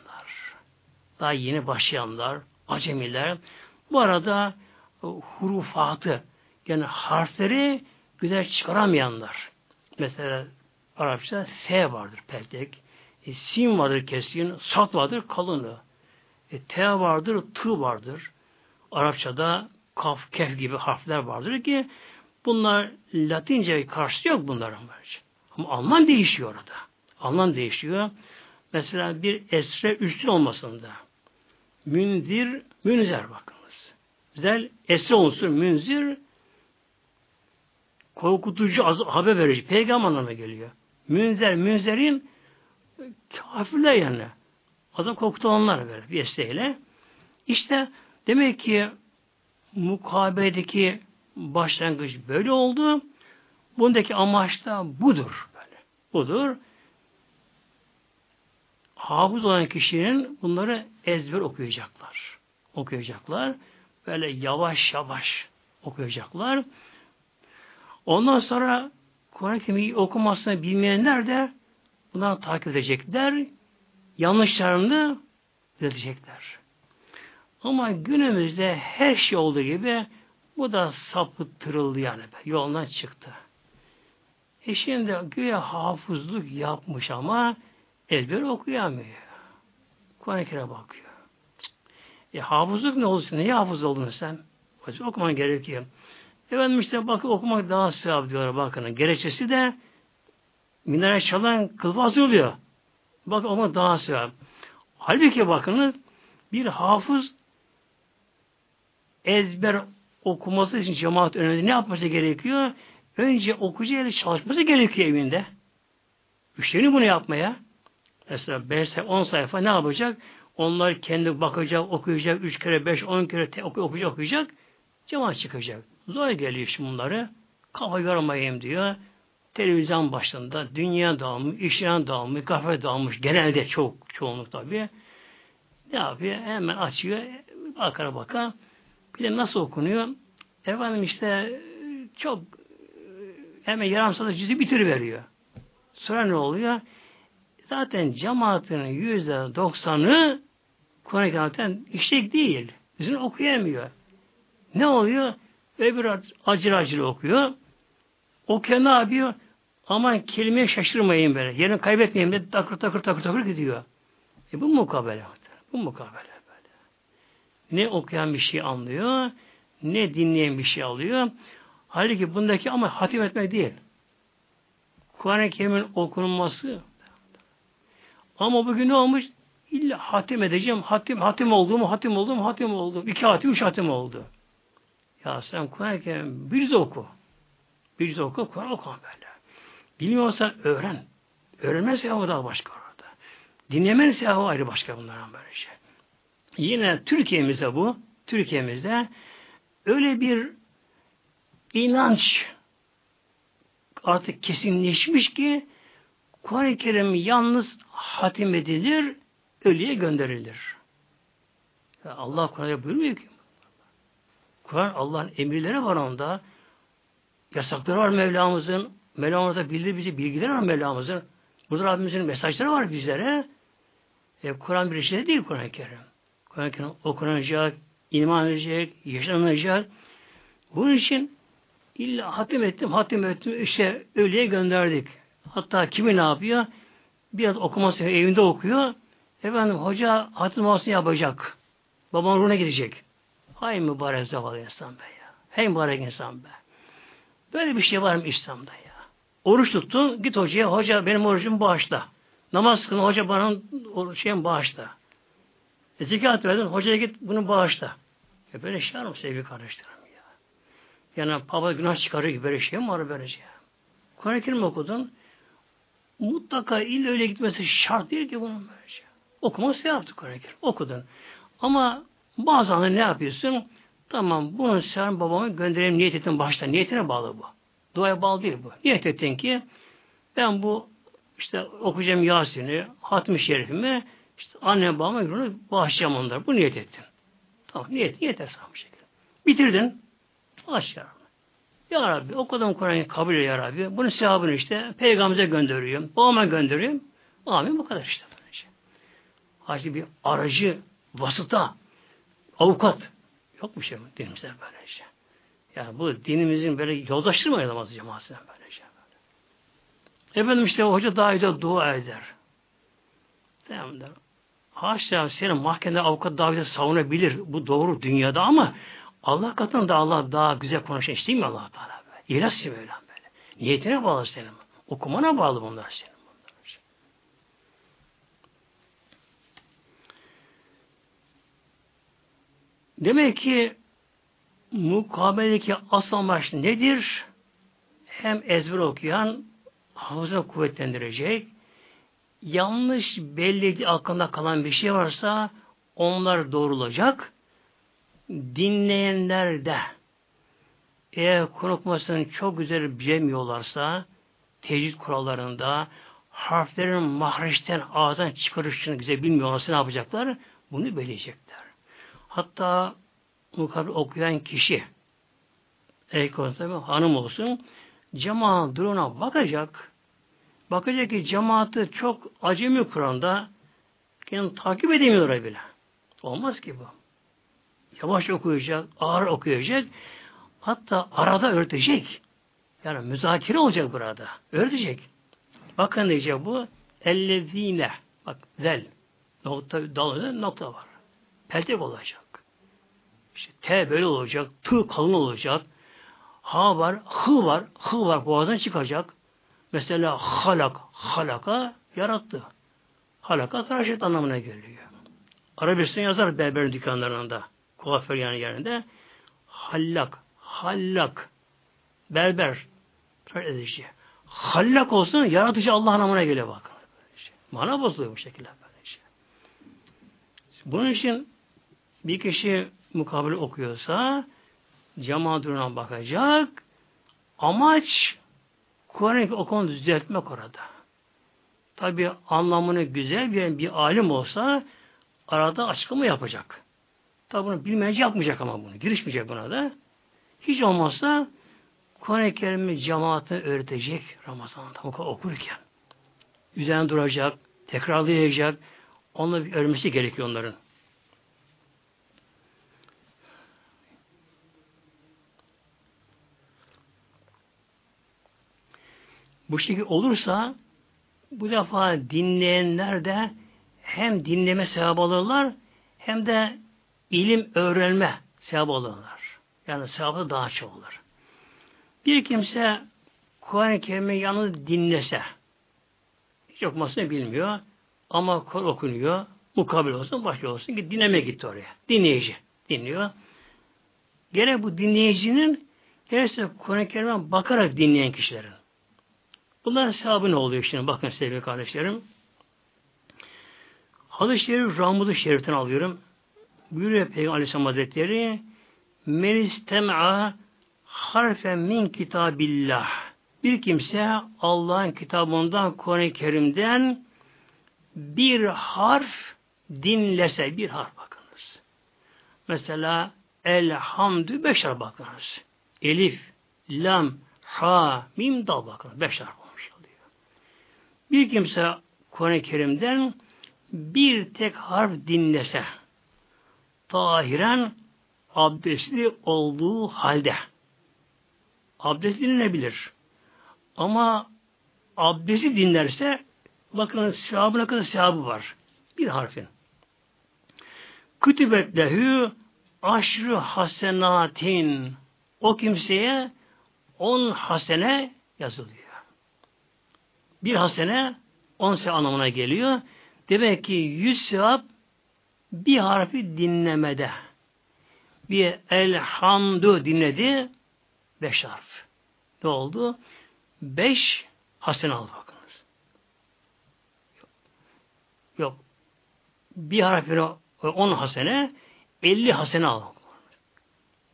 daha yeni başlayanlar, acemiler, bu arada hurufatı yani harfleri güzel çıkaramayanlar. Mesela Arapça S vardır peltek. E, sin vardır keskin, sat vardır kalını. E, T vardır, T vardır. Arapçada kaf, kef gibi harfler vardır ki bunlar Latince karşısı yok bunların. Ama Alman değişiyor orada. Alman değişiyor. Mesela bir esre üstün olmasında. Münzir, münzer bakınız. Güzel esre unsur münzir korkutucu haber verici. Peygamber anlamına geliyor. Münzer, münzerin kafirler yani. Adam korkutanlar böyle bir esreyle. İşte demek ki mukabeledeki başlangıç böyle oldu. Bundaki amaç da budur. Böyle. Budur. Hafız olan kişinin bunları ezber okuyacaklar. Okuyacaklar. Böyle yavaş yavaş okuyacaklar. Ondan sonra Kur'an-ı Kerim'i okumasını bilmeyenler de bunları takip edecekler. Yanlışlarını düzeltecekler. Ama günümüzde her şey olduğu gibi bu da sapıttırıldı yani. Yoldan çıktı. E şimdi güya hafızlık yapmış ama ezber okuyamıyor. Kur'an-ı Kerim'e bakıyor. E hafızlık ne olsun? Neye hafız oldun sen? Okuman gerekiyor. Efendim işte bakın okumak daha sevap diyorlar bakın. Gerekçesi de minare çalan kılfaz oluyor. Bakın okumak daha sevap. Halbuki bakınız bir hafız ezber okuması için cemaat önünde ne yapması gerekiyor? Önce okuyucu çalışması gerekiyor evinde. Üşeniyor bunu yapmaya. Mesela 5 sayfa, 10 sayfa ne yapacak? Onlar kendi bakacak, okuyacak, 3 kere, 5, 10 kere te, okuyacak, okuyacak. Cemaat çıkacak. Zor geliyor şimdi bunları. Kafa yormayayım diyor. Televizyon başında dünya dağılmış, işleyen dağılmış, kafe dağılmış. Genelde çok, çoğunluk tabi. Ne yapıyor? Hemen açıyor. Bakara baka. Bir de nasıl okunuyor? Efendim işte çok hemen yarım saatte cüzü bitiriveriyor. Sonra ne oluyor? Zaten cemaatin yüzde doksanı Kur'an-ı Kerim'den işlek değil. Yüzünü okuyamıyor. Ne oluyor? Öbür acır acır okuyor. Okuyan ne yapıyor? Aman kelimeye şaşırmayın böyle. Yerini kaybetmeyeyim de takır takır takır takır gidiyor. E bu mukabele. Bu mukabele böyle. Ne okuyan bir şey anlıyor, ne dinleyen bir şey alıyor. Halbuki bundaki ama hatim etmek değil. Kur'an-ı Kerim'in okunması. Ama bugün ne olmuş? İlla hatim edeceğim. Hatim, hatim oldu mu, hatim oldu mu, hatim oldu. İki hatim, üç hatim oldu. Ya sen Kur'an-ı Kerim bir yüz oku. Bir yüz oku, Kur'an oku böyle. Bilmiyorsan öğren. Öğrenme sevabı daha başka orada. Dinlemen sevabı ayrı başka bunlardan böyle şey. Yine Türkiye'mizde bu, Türkiye'mizde öyle bir inanç artık kesinleşmiş ki Kur'an-ı Kerim yalnız hatim edilir, ölüye gönderilir. Allah Kur'an'da buyurmuyor ki. Kur'an Allah'ın emirleri var onda. Yasakları var Mevlamızın. Mevlamızda bildiği bizi bilgileri var Mevlamızın. Burada Rabbimizin mesajları var bizlere. E, Kur'an bir şey değil Kur'an-ı Kerim. Kur'an-ı Kerim okunacak, iman edecek, yaşanacak. Bunun için illa hatim ettim, hatim ettim, işte ölüye gönderdik. Hatta kimi ne yapıyor? Biraz okuması evinde okuyor. Efendim hoca hatim olsun yapacak. Babanın ruhuna gidecek. Hay mübarek zavallı insan be ya. Hey mübarek insan be. Böyle bir şey var mı İslam'da ya? Oruç tuttun, git hocaya, hoca benim orucum bağışla. Namaz kılın, hoca bana şeyim bağışla. E, zekat verdin, hocaya git bunu bağışla. E böyle şey var mı sevgili kardeşlerim ya? Yani baba günah çıkarıyor gibi böyle şey mi var böylece? Kur'an-ı Kerim okudun, mutlaka il öyle gitmesi şart değil ki bunun böylece. Okuması yaptı Kur'an-ı. Okudun. Ama bazen ne yapıyorsun? Tamam bunu sen babama göndereyim niyet ettin başta. Niyetine bağlı bu. Duaya bağlı değil bu. Niyet ettin ki ben bu işte okuyacağım Yasin'i, Hatmi Şerif'imi işte anne babama bunu bağışlayacağım onları. Bu niyet ettin. Tamam niyet, niyet hesabı şekilde. Bitirdin. Aç ya Rabbi. Okudum Kur'an'ı kabul ya Rabbi. Bunun sevabını işte peygamberimize gönderiyorum. Babama gönderiyorum. Amin bu kadar işte. Hacı bir aracı, vasıta, avukat. Yok bir şey mi? Dinimizde böyle şey. Yani bu dinimizin böyle yoldaşlığı mı ayıramaz cemaatine böyle şey. Efendim işte hoca daha önce dua eder. Tamam der. Haşa senin mahkemede avukat güzel savunabilir. Bu doğru dünyada ama Allah katında Allah daha güzel konuşan değil mi Allah Teala böyle? İhlas böyle böyle. Niyetine bağlı senin. Okumana bağlı bunlar senin. Bunlar. Demek ki mukabeledeki asıl amaç nedir? Hem ezber okuyan hafızını kuvvetlendirecek, yanlış belli aklında kalan bir şey varsa onlar doğrulacak. Dinleyenler de eğer konukmasını çok güzel bilemiyorlarsa tecvid kurallarında harflerin mahreçten ağızdan çıkarışını güzel bilmiyorlarsa ne yapacaklar? Bunu bilecekler. Hatta mukabil okuyan kişi erkek olsun hanım olsun cemaat duruna bakacak bakacak ki cemaati çok acemi Kur'an'da kendini takip edemiyorlar bile. Olmaz ki bu. Yavaş okuyacak, ağır okuyacak. Hatta arada örtecek. Yani müzakere olacak burada. Örtecek. Bakın diyecek bu. Ellezine. Bak zel. Nokta, dalı nokta var. Peltek olacak. İşte T böyle olacak. T kalın olacak. Ha var. Hı var. Hı var. Boğazdan çıkacak. Mesela halak. Halaka yarattı. Halaka tıraş anlamına geliyor. Arabistan yazar berber dükkanlarında. Kuaför yani yerinde. Hallak. Hallak. Berber. Tıraş edici. Hallak olsun yaratıcı Allah anlamına geliyor bakın. Mana bozuluyor bu şekilde. Böylece. Bunun için bir kişi mukabele okuyorsa cemaat durumuna bakacak. Amaç Kur'an'ı okumanı düzeltmek orada. Tabi anlamını güzel bir, bir alim olsa arada açıklama yapacak. Tabi bunu bilmeyince yapmayacak ama bunu. Girişmeyecek buna da. Hiç olmazsa Kur'an-ı Kerim'i cemaatine öğretecek Ramazan'da okurken. Üzerine duracak, tekrarlayacak. Onları bir öğrenmesi gerekiyor onların. Bu şekilde olursa bu defa dinleyenler de hem dinleme sevap alırlar hem de ilim öğrenme sevap alırlar. Yani sevabı daha çok olur. Bir kimse Kur'an-ı Kerim'i yalnız dinlese hiç okumasını bilmiyor ama Kur'an okunuyor mukabil olsun başka olsun ki dinleme gitti oraya. Dinleyici dinliyor. Gene bu dinleyicinin gerekse Kur'an-ı Kerim'e bakarak dinleyen kişilerin. Bunların sevabı ne oluyor şimdi? Bakın sevgili kardeşlerim. Hadis-i Şerif Rambudu Şerif'ten alıyorum. Buyuruyor Peygamber Aleyhisselam Hazretleri Men istem'a harfen min kitabillah bir kimse Allah'ın kitabından Kur'an-ı Kerim'den bir harf dinlese bir harf bakınız. Mesela elhamdü beş harf bakınız. Elif, lam, ha, mim, dal bakınız. Beş harf bir kimse Kur'an-ı Kerim'den bir tek harf dinlese tahiren abdestli olduğu halde abdest dinlenebilir. Ama abdesti dinlerse bakın sevabına kadar sevabı var. Bir harfin. Kütübet lehü aşrı hasenatin o kimseye on hasene yazılıyor. Bir hasene on sevap anlamına geliyor. Demek ki yüz sevap bir harfi dinlemede. Bir elhamdü dinledi. Beş harf. Ne oldu? Beş hasene aldı bakınız. Yok. Bir harfine on hasene elli hasene aldı.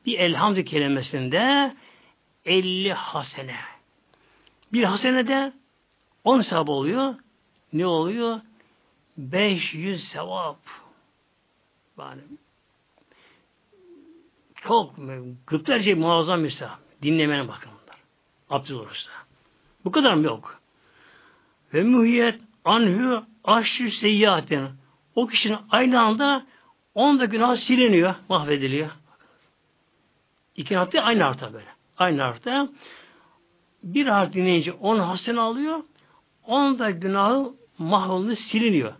Bir elhamdü kelimesinde elli hasene. Bir hasene de 10 sevap oluyor. Ne oluyor? 500 sevap. Yani çok gıpterce muazzam bir sevap. Dinlemene bakın bunlar. Abdest olursa. Bu kadar mı yok? Ve mühiyet anhü aşrı seyyiatin. O kişinin aynı anda onda günah siliniyor, mahvediliyor. İki harfte aynı harfte böyle. Aynı harfte. Bir harf dinleyince on hasene alıyor. On da günahı mahvolunu siliniyor.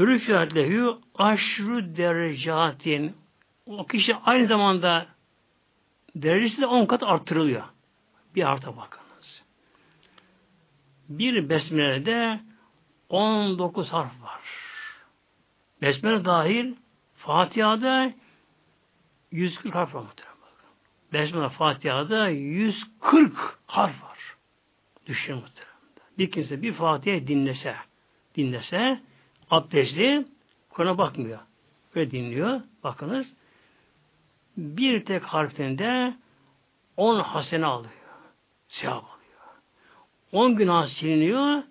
Rüfiyat lehü aşru derecatin. O kişi aynı zamanda derecesi de on kat arttırılıyor. Bir harta bakınız. Bir besmelede 19 harf var. Besmele dahil Fatiha'da 140 harf var muhtemelen. Besmele Fatiha'da 140 harf var. Düşün muhtemelen. Bir kimse bir Fatiha dinlese, dinlese abdestli Kur'an'a bakmıyor. Ve dinliyor. Bakınız. Bir tek harfinde 10 hasene alıyor. Sevap alıyor. 10 günah siliniyor.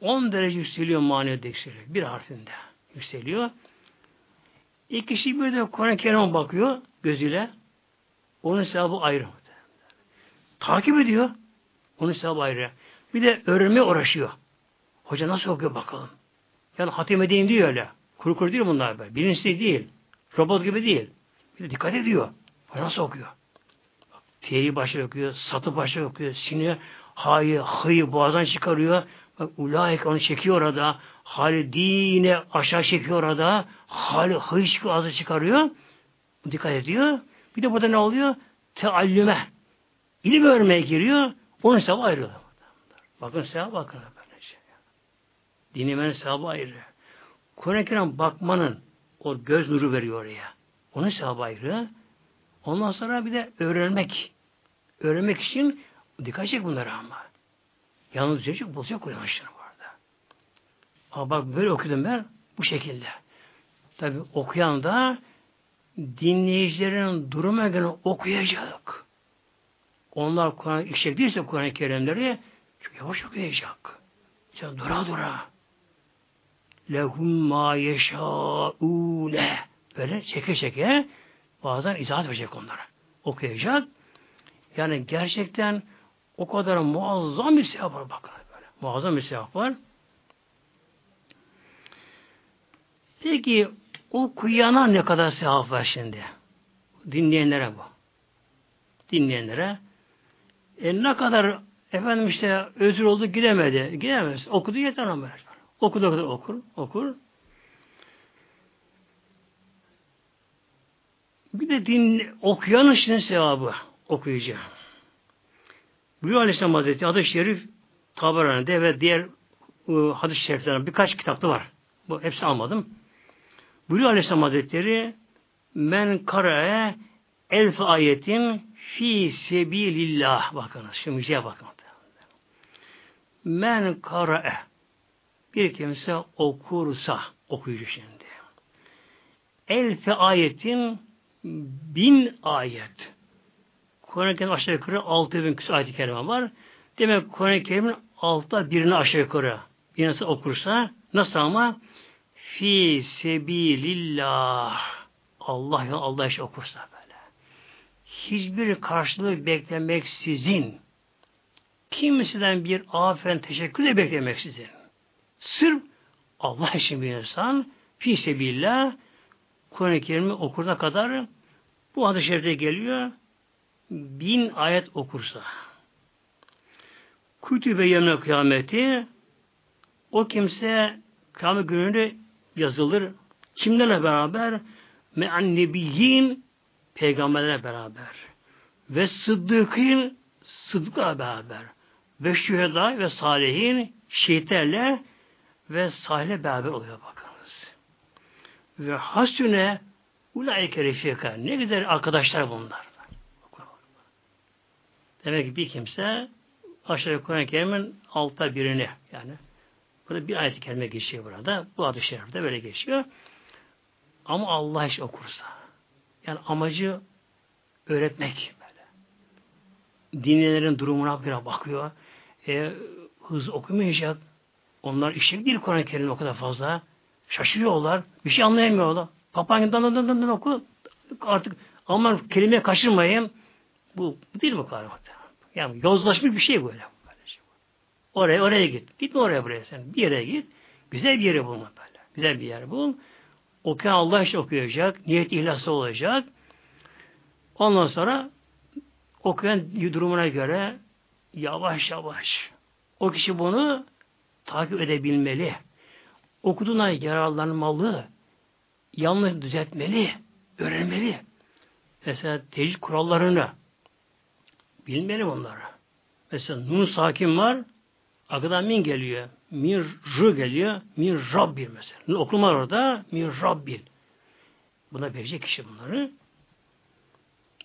10 derece yükseliyor manevi yükseliyor. Bir harfinde yükseliyor. İki kişi bir de Kur'an-ı Kerim'e bakıyor gözüyle. Onun sevabı ayrı. Takip ediyor. Onun sevabı ayrı. Bir de öğrenmeye uğraşıyor. Hoca nasıl okuyor bakalım. Yani hatim edeyim diyor öyle. Kuru kuru değil bunlar böyle. Bilinçli değil. Robot gibi değil. Bir de dikkat ediyor. Nasıl okuyor? T'yi başa okuyor, satı başa okuyor, sini, ha'yı, hı'yı boğazdan çıkarıyor. Bak ulaik onu çekiyor orada. Hali dine aşağı çekiyor orada. Hali hı'yı ağzı çıkarıyor. Dikkat ediyor. Bir de burada ne oluyor? Teallüme. İlim öğrenmeye giriyor. Onun sevabı ayrılıyor. Bakın sevabı bakın. Böylece. Dinimenin sevabı ayrı. Kur'an-ı bakmanın o göz nuru veriyor oraya. Onun sevabı ayrı. Ondan sonra bir de öğrenmek. Öğrenmek için dikkat çek bunlara ama. Yalnız çocuk bozacak uyanışları bu arada. Ama bak böyle okudum ben bu şekilde. Tabi okuyan da dinleyicilerin duruma göre okuyacak. Onlar Kur'an işlek değilse Kur'an-ı Kerimleri çok yavaş okuyacak. İşte dura dura. Lehum ma yeşâûne böyle çeke çeke bazen izahat verecek onlara. Okuyacak. Yani gerçekten o kadar muazzam bir sevap var bakın böyle. Muazzam bir sevap var. Peki okuyana ne kadar sevap var şimdi? Dinleyenlere bu. Dinleyenlere. E ne kadar efendim işte özür oldu gidemedi. Gidemez. Okudu yeter ama. Okudu kadar okur. Okur. Bir de din okuyan için sevabı okuyucu. Buyuruyor Aleyhisselam Hazretleri adı şerif Tabarani'de ve diğer ıı, hadis-i şeriflerden birkaç kitapta var. Bu hepsi almadım. Buyuruyor Aleyhisselam Hazretleri men kara'e elf ayetin fi sebilillah bakınız. Şu müziğe bakın. Men kara'e bir kimse okursa okuyucu şimdi. Elf ayetin bin ayet. Kur'an-ı Kerim aşağı yukarı altı bin küsur ayet-i kerime var. Demek Kur'an-ı Kerim'in altta birini aşağı yukarı bir nasıl okursa nasıl ama fi sebilillah Allah ya Allah iş okursa böyle. Hiçbir karşılığı beklemeksizin kimseden bir aferin teşekkür de beklemeksizin sırf Allah için bir insan fi sebilillah Kur'an-ı Kerim'i okuruna kadar bu hadis-i şerifte geliyor bin ayet okursa kütübe yanına kıyameti o kimse kıyamet gününde yazılır. Kimlerle beraber? Me'an nebiyyin peygamberlerle beraber. Ve sıddıkın sıddıkla beraber. Ve şüheda ve salihin şehitlerle ve sahile beraber oluyor bakınız. Ve hasüne ulaike. Ne güzel arkadaşlar bunlar. Demek ki bir kimse aşağı Kur'an-ı Kerim'in altta birini yani burada bir ayet-i kerime geçiyor burada. Bu adı şerifte böyle geçiyor. Ama Allah iş okursa yani amacı öğretmek böyle. Dinlerin durumuna göre bakıyor. E, hız okumayacak. Onlar işlek değil Kur'an-ı Kerim o kadar fazla. Şaşırıyorlar. Bir şey anlayamıyorlar. Papağan dan dan dan dan oku. Artık aman kelime kaçırmayın. Bu, bu değil mi Kur'an? Yani yozlaşmış bir şey böyle. Oraya oraya git. Gitme oraya buraya sen. Bir yere git. Güzel bir yere bulma böyle. Güzel bir yer bul. Okuyan Allah için okuyacak. Niyet ihlası olacak. Ondan sonra okuyan durumuna göre yavaş yavaş o kişi bunu takip edebilmeli. Okuduğuna yararlanmalı. Yanlış düzeltmeli. Öğrenmeli. Mesela tecrüt kurallarını bilmeli bunları. Mesela nun sakin var arkadan min geliyor. Min r geliyor. Min rabbil mesela. Okuma orada min rabbil. Buna verecek kişi bunları.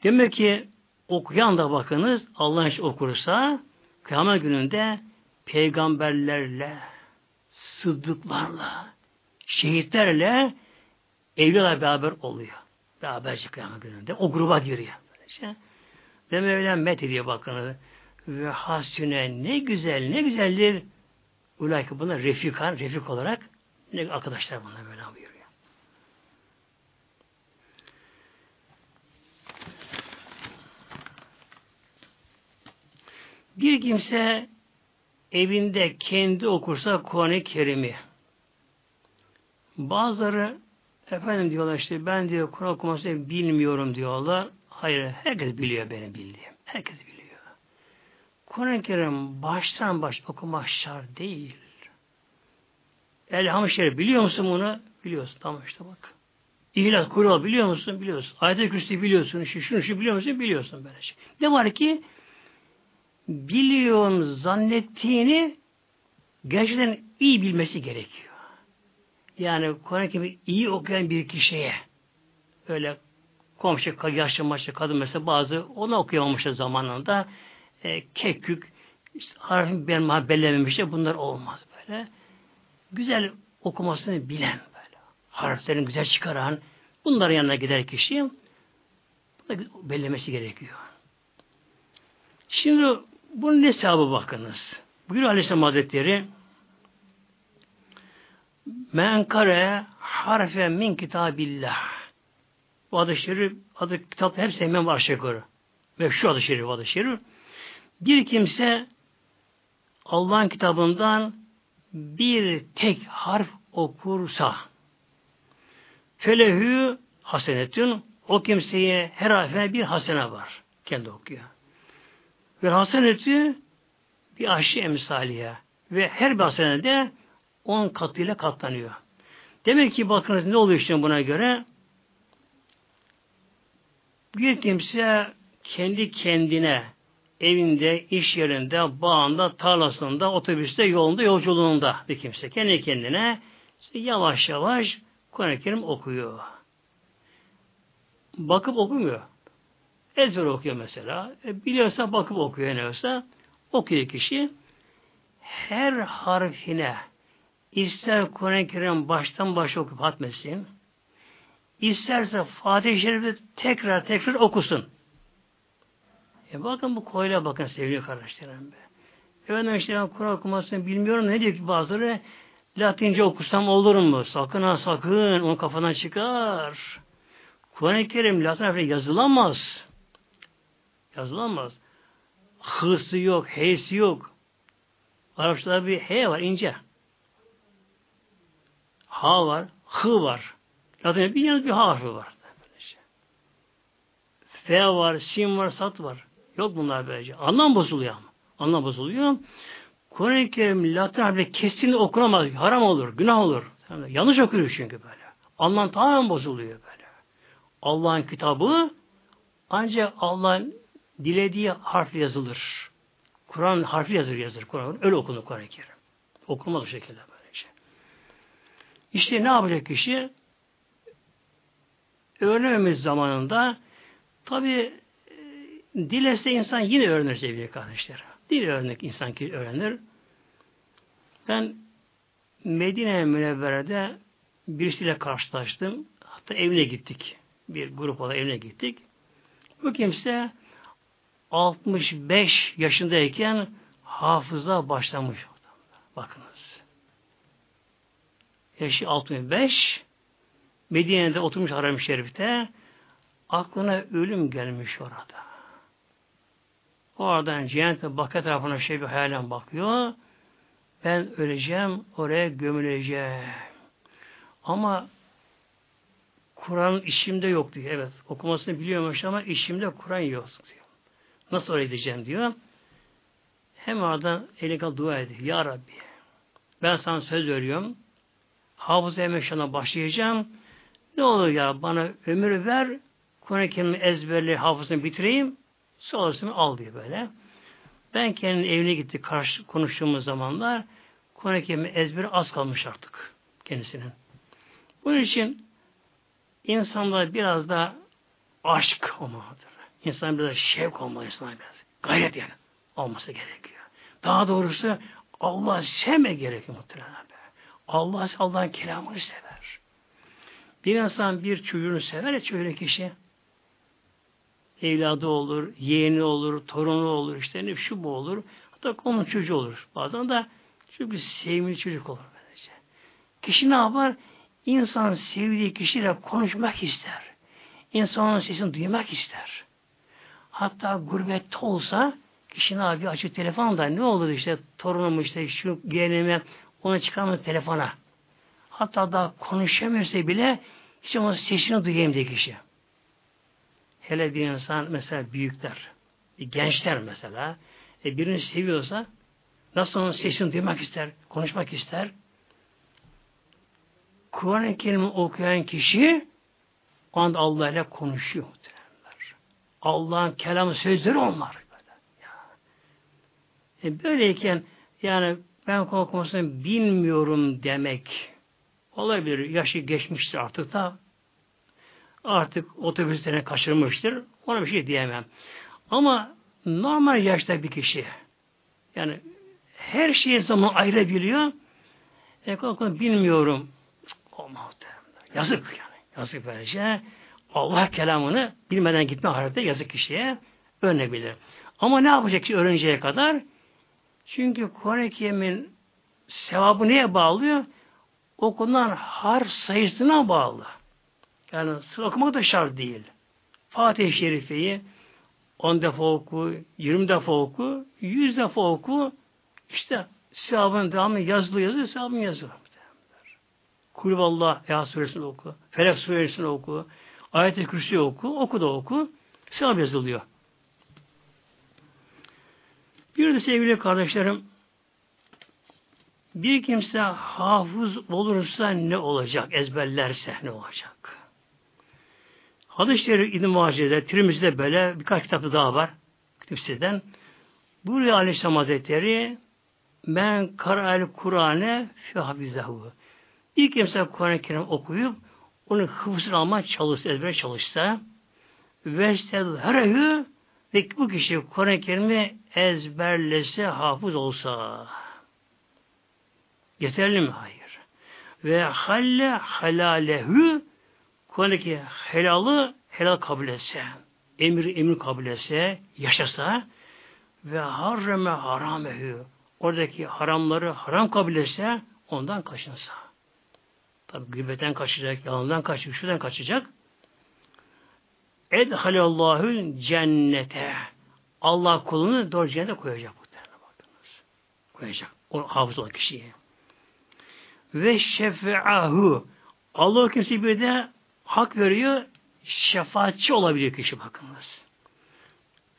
Demek ki okuyan da bakınız Allah'ın okursa kıyamet gününde peygamberlerle sıddıklarla şehitlerle evliler beraber oluyor. Beraber kıyamet gününde. O gruba giriyor. Böylece. Ve Mevlam met ediyor bakınız. Ve hasüne ne güzel ne güzeldir. Ulayka buna refikan, refik olarak ne arkadaşlar buna böyle buyuruyor. Bir kimse evinde kendi okursa Kuran-ı Kerim'i bazıları efendim diyorlar işte ben diyor Kur'an okumasını bilmiyorum diyorlar. Hayır herkes biliyor benim bildiğim. Herkes biliyor. Kur'an-ı Kerim baştan baş okumak şart değil. Elhamdülillah Şerif biliyor musun bunu? Biliyorsun. Tamam işte bak. İhlas kural biliyor musun? Biliyorsun. Ayet-i Kürsi biliyorsun. Şu, şunu şu biliyor musun? Biliyorsun böyle şey. Ne var ki biliyorsun zannettiğini gerçekten iyi bilmesi gerekiyor. Yani Kur'an-ı iyi okuyan bir kişiye öyle komşu, yaşlı maçlı kadın mesela bazı onu okuyamamışlar zamanında e, kekük işte harfin ben bellememişler bunlar olmaz böyle. Güzel okumasını bilen böyle. Harflerini güzel çıkaran bunların yanına gider kişi bellemesi gerekiyor. Şimdi bunun ne sevabı bakınız. Buyur Aleyhisselam Hazretleri Men kare harfe min kitabillah. Bu adı şerif, adı kitap hepsi hemen var aşağı Ve şu adı şerif, adı şerif. Bir kimse Allah'ın kitabından bir tek harf okursa felehü hasenetün o kimseye her harfine bir hasene var. Kendi okuyor. Ve hasenetü bir aşı emsaliye ve her bir hasene de on katıyla katlanıyor. Demek ki bakınız ne oluyor işte buna göre? Bir kimse kendi kendine evinde, iş yerinde, bağında, tarlasında, otobüste, yolunda, yolculuğunda bir kimse. Kendi kendine yavaş yavaş Kur'an-ı Kerim okuyor. Bakıp okumuyor. Ezber okuyor mesela. E, biliyorsa bakıp okuyor ne olsa. Okuyor kişi. Her harfine ister Kur'an-ı Kerim baştan başa okuyup hatmetsin, isterse Fatih-i Şerif'i tekrar tekrar okusun. E bakın bu koyla bakın sevgili kardeşlerim be. Efendim işte Kur'an okumasını bilmiyorum. Ne diyor ki bazıları? Latince okusam olur mu? Sakın ha sakın. Onu kafadan çıkar. Kur'an-ı Kerim Latin harfiyle yazılamaz. Yazılamaz. Hısı yok, heysi yok. Arapçada bir he var ince. Ha var, hı var. Latince bir yalnız bir ha harfi var. F var, sin var, sat var. Yok bunlar böylece. Anlam bozuluyor ama. Anlam bozuluyor. Kur'an-ı Kerim Latin harfiyle kesin okunamaz. Haram olur, günah olur. Yani yanlış okuyor çünkü böyle. Anlam tamamen bozuluyor böyle. Allah'ın kitabı ancak Allah'ın dilediği harf yazılır. Kur'an harfi yazır yazır. Kur'an öyle okunur Kur'an-ı Kerim. Okunmaz o şekilde böylece. İşte ne yapacak kişi? Öğrenememiz zamanında tabi Dilese insan yine öğrenir sevgili kardeşler. Dil öğrenmek insan ki öğrenir. Ben Medine Münevvere'de birisiyle karşılaştım. Hatta evine gittik. Bir grup olarak evine gittik. Bu kimse 65 yaşındayken hafıza başlamış. Bakınız. Yaşı 65 Medine'de oturmuş Haram-ı Şerif'te aklına ölüm gelmiş orada. Oradan cehennete bakı tarafına şey bir hayalen bakıyor. Ben öleceğim, oraya gömüleceğim. Ama Kur'an işimde yok diyor. Evet okumasını biliyormuş ama işimde Kur'an yok diyor. Nasıl öyle edeceğim diyor. Hem oradan eline dua ediyor. Ya Rabbi ben sana söz veriyorum. Hafıza emeşana başlayacağım. Ne olur ya bana ömür ver. Kur'an-ı Kerim'i ezberle hafızını bitireyim. Sonrasını al diyor böyle. Ben kendi evine gitti karşı konuştuğumuz zamanlar Kur'an-ı Kerim'i ezberi az kalmış artık kendisinin. Bunun için insanlar biraz da aşk olmalıdır. İnsan biraz şevk olmalı insan biraz. Gayret yani olması gerekiyor. Daha doğrusu Allah sevme gerekiyor muhtemelen. Allah Allah'ın kelamını sever. Bir insan bir çocuğunu sever ya öyle kişi. Evladı olur, yeğeni olur, torunu olur, işte ne şu bu olur. Hatta onun çocuğu olur. Bazen de çünkü sevimli çocuk olur böylece. Kişi ne yapar? İnsan sevdiği kişiyle konuşmak ister. İnsanın sesini duymak ister. Hatta gurbette olsa kişi ne yapıyor? Açık telefonda ne olur işte torunum işte şu yeğenime onu çıkarmaz telefona. Hatta daha konuşamıyorsa bile işte onun sesini duyayım diye kişi. Hele bir insan mesela büyükler, gençler mesela e, birini seviyorsa nasıl onun sesini duymak ister, konuşmak ister. Kur'an-ı Kerim'i okuyan kişi o anda Allah ile konuşuyor. Allah'ın kelamı sözleri onlar. Böyle. E böyleyken yani ben korkmasını bilmiyorum demek olabilir. Yaşı geçmiştir artık da artık otobüslerine kaçırmıştır. Ona bir şey diyemem. Ama normal yaşta bir kişi yani her şeyi zaman ayrı biliyor. E, bilmiyorum. Olmaz. Yazık yani. Yazık böylece. Allah kelamını bilmeden gitme halinde yazık kişiye öğrenebilir. Ama ne yapacak ki öğrenceye kadar? Çünkü Kur'an-ı Kerim'in sevabı neye bağlıyor? Okunan har sayısına bağlı. Yani sıra okumak da şart değil. Fatih-i Şerife'yi 10 defa oku, 20 defa oku, 100 defa oku, işte sevabın devamı yazılı yazı, sevabın yazılı. Kulüvallah Ya suresini oku, Felak suresini oku, Ayet-i Kürsi oku, oku da oku, sevap yazılıyor. Bir de sevgili kardeşlerim, bir kimse hafız olursa ne olacak? Ezberlerse ne olacak? Hadis-i Şerif İbn-i Mace'de, Tirmiz'de böyle birkaç kitapta daha var. Kütüpseden. Buraya Aleyhisselam Hazretleri men kara'el Kur'ane fi hafizahu. Bir kimse Kur'an-ı Kerim okuyup onu hıfzını alma çalışsa, ezbere çalışsa ve her ve bu kişi Kur'an-ı Kerim'i ezberlese, hafız olsa yeterli mi? Hayır. Ve halle halalehu Kur'an'daki helalı helal kabul etse, emir emir kabul etse, yaşasa ve harreme haramehu oradaki haramları haram kabul etse ondan kaçınsa. Tabi gıbetten kaçacak, yalandan kaçacak, şuradan kaçacak. Edhalallahu cennete. Allah kulunu doğru cennete koyacak tarafa bakınız. Koyacak. O hafız olan kişiye. Ve şefe'ahu. Allah kimse bir de hak veriyor, şefaatçi olabiliyor kişi bakınız.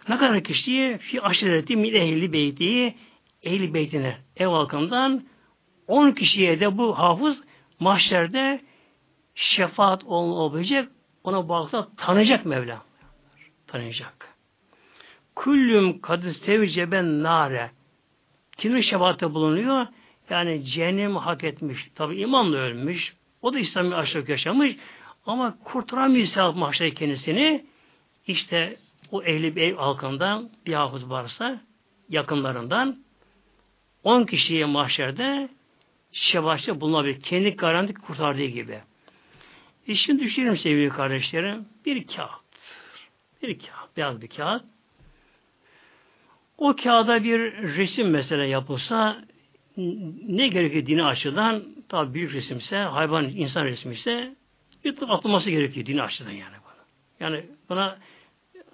Ne kadar kişiye fi aşireti min ehli beyti ehli beytine ev halkından 10 kişiye de bu hafız mahşerde şefaat olabilecek ona bağlı tanıyacak Mevla. Tanıyacak. Kullüm kadis tevceben nare. Kimin şefaatte bulunuyor? Yani cehennem hak etmiş. Tabi imanla ölmüş. O da İslami aşırı yaşamış. Ama kurtaramıyor mahşer kendisini. İşte o ehli bir ev halkından bir hafız varsa yakınlarından 10 kişiye mahşerde şefaatçi bulunabilir. Kendi garanti kurtardığı gibi. Şimdi düşünelim sevgili kardeşlerim. Bir kağıt. Bir kağıt. Beyaz bir kağıt. O kağıda bir resim mesela yapılsa ne gerekiyor dini açıdan? Tabi büyük resimse, hayvan, insan resmi ise yırtıp atılması gerekiyor dini açıdan yani. Yani buna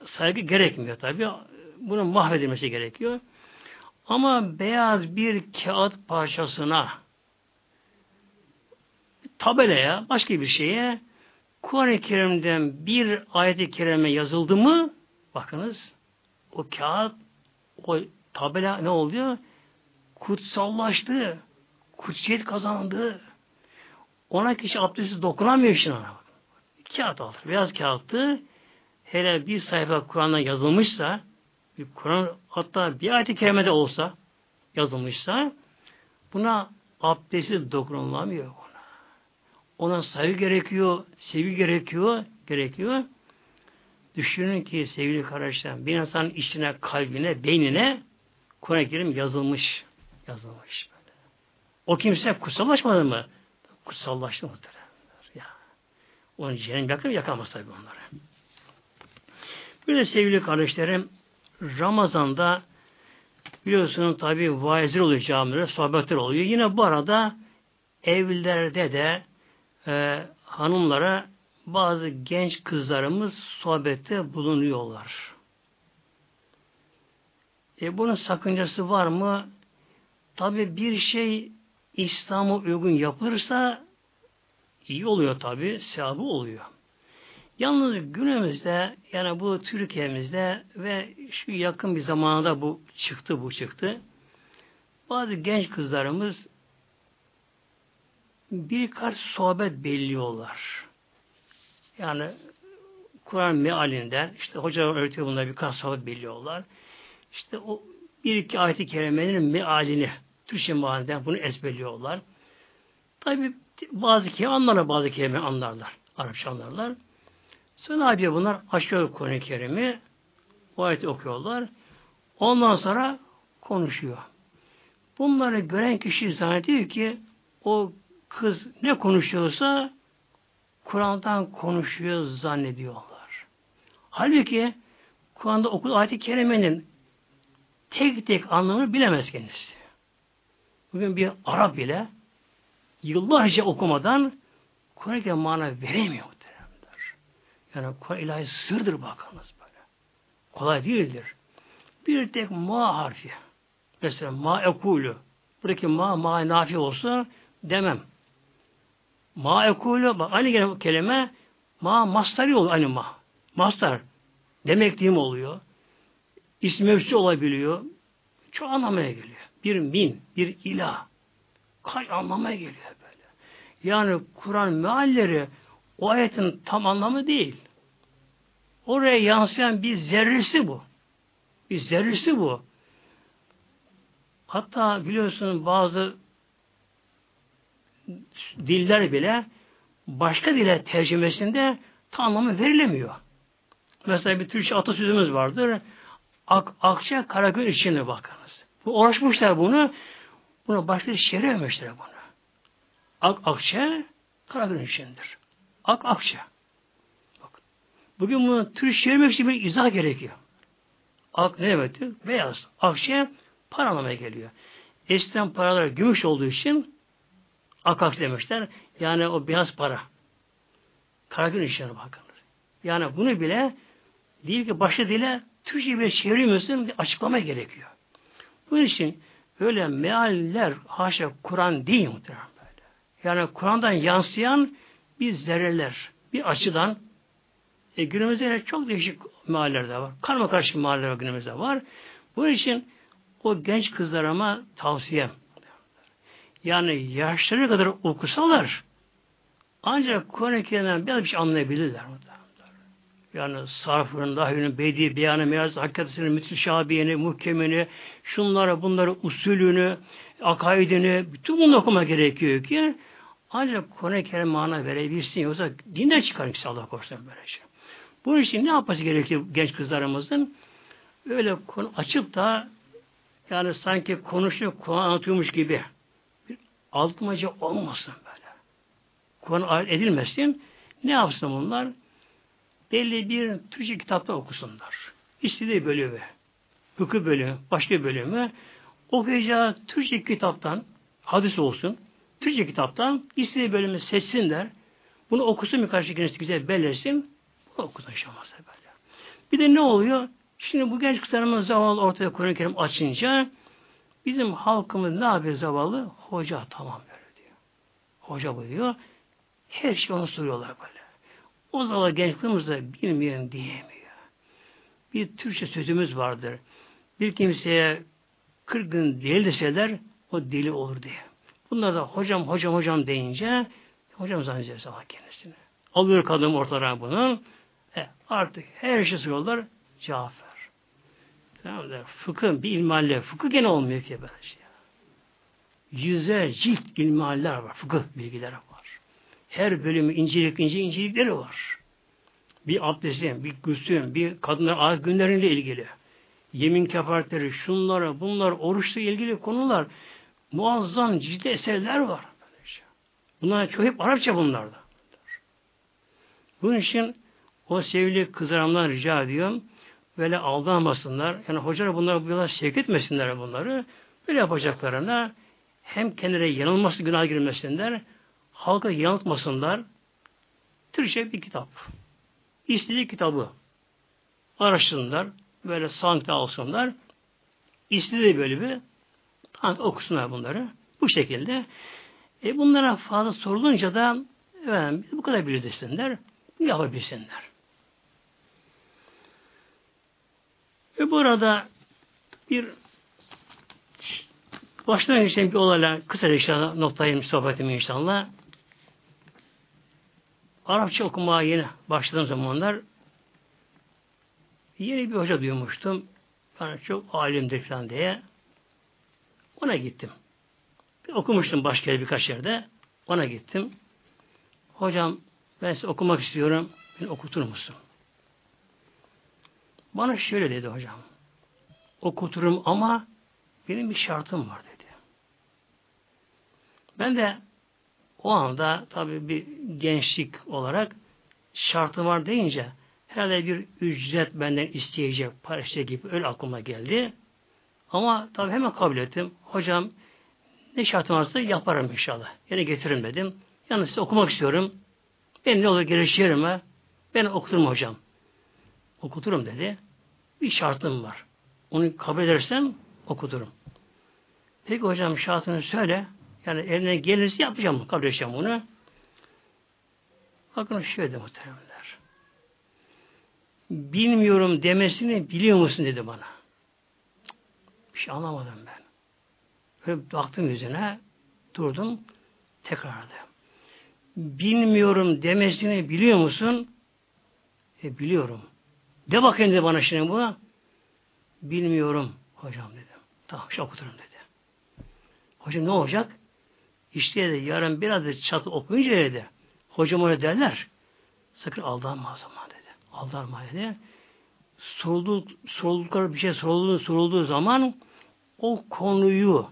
saygı gerekmiyor tabi. Bunun mahvedilmesi gerekiyor. Ama beyaz bir kağıt parçasına tabelaya, başka bir şeye Kur'an-ı Kerim'den bir ayet-i kerime yazıldı mı bakınız o kağıt o tabela ne oluyor? Kutsallaştı. Kutsiyet kazandı. Ona kişi abdestsiz dokunamıyor ona. Kağıt alır. Beyaz kağıttı. Hele bir sayfa Kur'an'da yazılmışsa bir Kur'an hatta bir ayet-i kerimede olsa yazılmışsa buna abdestsiz dokunulamıyor ona. Saygı gerekiyor, sevgi gerekiyor, gerekiyor. Düşünün ki sevgili kardeşlerim, bir insanın içine, kalbine, beynine Kur'an-ı Kerim yazılmış. Yazılmış. O kimse kutsallaşmadı mı? Kutsallaştı muhtemelen. Ya. Onun cehennem yakın yakamaz tabi onları. Böyle sevgili kardeşlerim, Ramazan'da biliyorsunuz tabi vaizler oluyor camilerde, sohbetler oluyor. Yine bu arada evlerde de e, hanımlara bazı genç kızlarımız sohbette bulunuyorlar. E bunun sakıncası var mı? Tabi bir şey İslam'a uygun yapılırsa iyi oluyor tabi, sevabı oluyor. Yalnız günümüzde yani bu Türkiye'mizde ve şu yakın bir zamanda bu çıktı bu çıktı. Bazı genç kızlarımız birkaç sohbet belliyorlar. Yani Kur'an mealinden işte hocalar öğretiyor bunlar birkaç sohbet biliyorlar. İşte o bir iki ayet-i kerimenin mealini Türkçe mealinden bunu ezberliyorlar. Tabi bazı kelime anlarlar, bazı kelime anlarlar. Arapça anlarlar. Sonra abi bunlar açıyor Kur'an-ı Kerim'i o ayeti okuyorlar. Ondan sonra konuşuyor. Bunları gören kişi zannediyor ki o kız ne konuşuyorsa Kur'an'dan konuşuyor zannediyorlar. Halbuki Kur'an'da okuduğu ayet-i kerimenin tek tek anlamını bilemez kendisi. Bugün bir Arap bile yıllarca okumadan Kerim mana veremiyor. Yani Kur'an ilahi sırdır bakınız böyle. Kolay değildir. Bir tek ma harfi. Mesela ma ekulu. Buradaki ma ma nafi olsa demem. Ma ekulu bak aynı kelime ma mastari oluyor aynı ma. Mastar. Demek diyeyim oluyor. Mevsi olabiliyor. Çok anlamaya geliyor. Bir min, bir ilah. Kaç anlamaya geliyor böyle. Yani Kur'an mealleri o ayetin tam anlamı değil. Oraya yansıyan bir zerresi bu. Bir zerresi bu. Hatta biliyorsunuz bazı diller bile başka dile tercümesinde tam anlamı verilemiyor. Mesela bir Türkçe atasözümüz vardır. Ak, akça karagöl içinde bakınız. Bu uğraşmışlar bunu. Bunu başka çevirememişler bunu. Ak, akça karagöl içindir. Ak, akça. Bak. Bugün bunu Türkçe çevirmek için bir izah gerekiyor. Ak ne demektir? Beyaz. Akça para anlamaya geliyor. Eskiden paralar gümüş olduğu için akak demişler. Yani o beyaz para. Karagül işlerine bakın. Yani bunu bile değil ki başta dile Türkçe bile çevirmiyorsun açıklama gerekiyor. Bunun için öyle mealler haşa Kur'an değil muhtemelen böyle. Yani Kur'an'dan yansıyan bir zerreler, bir açıdan e, günümüzde çok değişik mealler de var. Karma karışık mealler günümüzde var. Bunun için o genç kızlarıma tavsiyem yani yaşları kadar okusalar ancak Kur'an-ı Kerim'den biraz bir şey anlayabilirler. Yani sarfının, dahilinin, bedi, beyanı, meyaz, hakikatini, mütüşabiyeni, muhkemini, şunları, bunları, usulünü, akaidini, bütün bunu okuma gerekiyor ki ancak Kur'an-ı Kerim mana verebilsin. Yoksa dinden çıkar ki Allah korusun böyle şey. Bunun için ne yapması gerekiyor genç kızlarımızın? Öyle konu açıp da yani sanki konuşuyor, Kur'an anlatıyormuş gibi altımaca olmasın böyle. Kur'an ayet edilmesin. Ne yapsın bunlar? Belli bir Türkçe kitapta okusunlar. İstediği bölümü, hukuk bölümü, başka bölümü okuyacağı Türkçe kitaptan, hadis olsun, Türkçe kitaptan istediği bölümü seçsinler. Bunu okusun birkaç kez güzel belirsin. Bunu okusun inşallah böyle. Bir de ne oluyor? Şimdi bu genç kızlarımız zavallı ortaya Kur'an-ı Kerim açınca Bizim halkımız ne yapıyor zavallı? Hoca tamam böyle diyor. Hoca bu diyor. Her şey onu soruyorlar böyle. O zaman gençliğimiz de bilmiyorum diyemiyor. Bir Türkçe sözümüz vardır. Bir kimseye 40 gün deli deseler o deli olur diye. Bunlar da hocam hocam hocam deyince hocam zannediyor sabah kendisini. Alıyor kadın ortadan bunu. E, artık her şey soruyorlar cevap. Tamam da fıkıh bir ilmalle fıkıh gene olmuyor ki böyle şey. Yüze cilt ilmaller var. Fıkıh bilgileri var. Her bölümü incelik ince incelikleri var. Bir abdestin, bir güslün, bir kadınlar ayet günleriyle ilgili. Yemin kefaretleri, şunlara, bunlar, oruçla ilgili konular muazzam ciddi eserler var. Bunlar çok hep Arapça bunlarda. Bunun için o sevgili kızlarımdan rica ediyorum. Böyle aldanmasınlar. Yani hocalar bunları bu yola sevk etmesinler bunları. Böyle yapacaklarına hem kendileri yanılması günah girmesinler, halka yanıltmasınlar. Türkçe bir kitap. İstediği kitabı araştırsınlar. Böyle sankta alsınlar. İstediği böyle bir okusunlar bunları. Bu şekilde. E bunlara fazla sorulunca da evet, bu kadar bilir desinler. Yapabilsinler. Ve burada bir baştan geçen bir olayla kısa inşallah noktayım sohbetimi inşallah. Arapça okumaya yeni başladığım zamanlar yeni bir hoca duymuştum. Yani çok alimdir falan diye. Ona gittim. Bir okumuştum başka birkaç yerde. Ona gittim. Hocam ben size okumak istiyorum. Beni okutur musun? Bana şöyle dedi hocam. Okuturum ama benim bir şartım var dedi. Ben de o anda tabii bir gençlik olarak şartım var deyince herhalde bir ücret benden isteyecek para gibi öyle aklıma geldi. Ama tabii hemen kabul ettim. Hocam ne şartım varsa yaparım inşallah. Yine getiririm dedim. Yalnız okumak istiyorum. Ben ne olur geliş yerime ben okuturum hocam. Okuturum dedi. Bir şartım var. Onu kabul edersem okuturum. Peki hocam şartını söyle. Yani eline gelirse yapacağım. Kabul edeceğim bunu. Bakın şöyle de muhteremler. Bilmiyorum demesini biliyor musun dedi bana. Bir şey anlamadım ben. Böyle baktım yüzüne durdum tekrarladım. Bilmiyorum demesini biliyor musun? E, biliyorum. De bakayım dedi bana şimdi bu. Bilmiyorum hocam dedim. Tamam şu okuturum dedi. Hocam ne olacak? İşte dedi, yarın biraz da çatı okuyunca dedi. Hocam öyle derler. Sakın aldanma o zaman dedi. Aldanma dedi. Soruldu, soruldukları bir şey sorulduğu, sorulduğu zaman o konuyu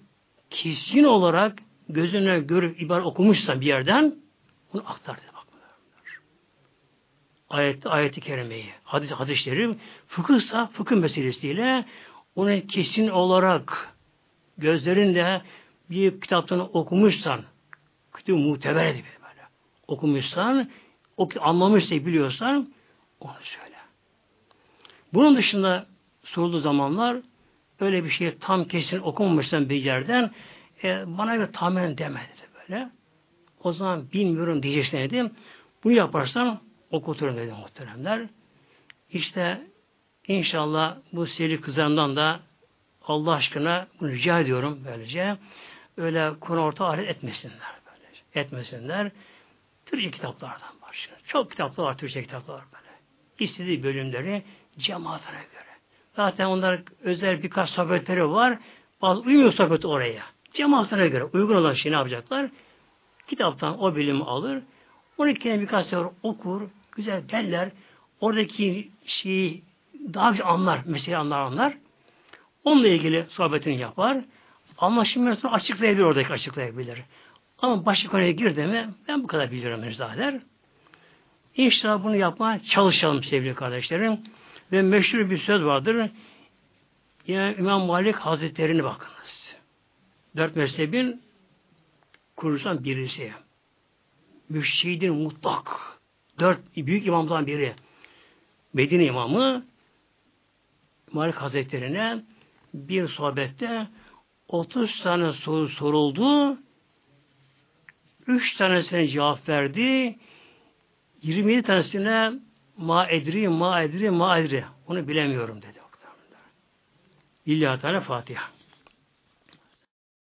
kesin olarak gözüne görüp ibaret okumuşsa bir yerden bunu aktar dedi. Ayette ayeti kerimeyi, hadis hadisleri fıkıhsa fıkıh meselesiyle onu kesin olarak gözlerinde bir kitaptan okumuşsan kütüb muteber edip böyle okumuşsan o anlamışsa biliyorsan onu söyle. Bunun dışında sorulduğu zamanlar öyle bir şey tam kesin okumamışsan bir yerden e, bana bir tahmin demedi böyle. O zaman bilmiyorum diyeceksin dedim. Bunu yaparsan okuturum dedi muhteremler. İşte inşallah bu seri kızandan da Allah aşkına bunu rica ediyorum böylece. Öyle konu orta alet etmesinler. Böylece. Etmesinler. Türkçe kitaplardan başlıyor. Çok kitaplar var, Türkçe kitaplar var böyle. İstediği bölümleri cemaatine göre. Zaten onlar özel birkaç sohbetleri var. Bazı uymuyor sohbet oraya. Cemaatine göre uygun olan şey ne yapacaklar? Kitaptan o bilimi alır. Onu kendine birkaç sefer okur, güzel derler. Oradaki şeyi daha güzel anlar, meseleyi anlar anlar. Onunla ilgili sohbetini yapar. Ama sonra açıklayabilir oradaki açıklayabilir. Ama başka konuya girdi mi ben bu kadar biliyorum der. İnşallah bunu yapmaya çalışalım sevgili kardeşlerim. Ve meşhur bir söz vardır. Yine İmam Malik Hazretleri'ni bakınız. Dört mezhebin kurucusundan birisi. Müşşidin mutlak. Dört büyük imamdan biri. Medine imamı Malik Hazretleri'ne bir sohbette 30 tane soru soruldu. Üç tanesine cevap verdi. 27 tanesine ma edri, ma edri, ma edri. Onu bilemiyorum dedi. İlla tane Fatiha.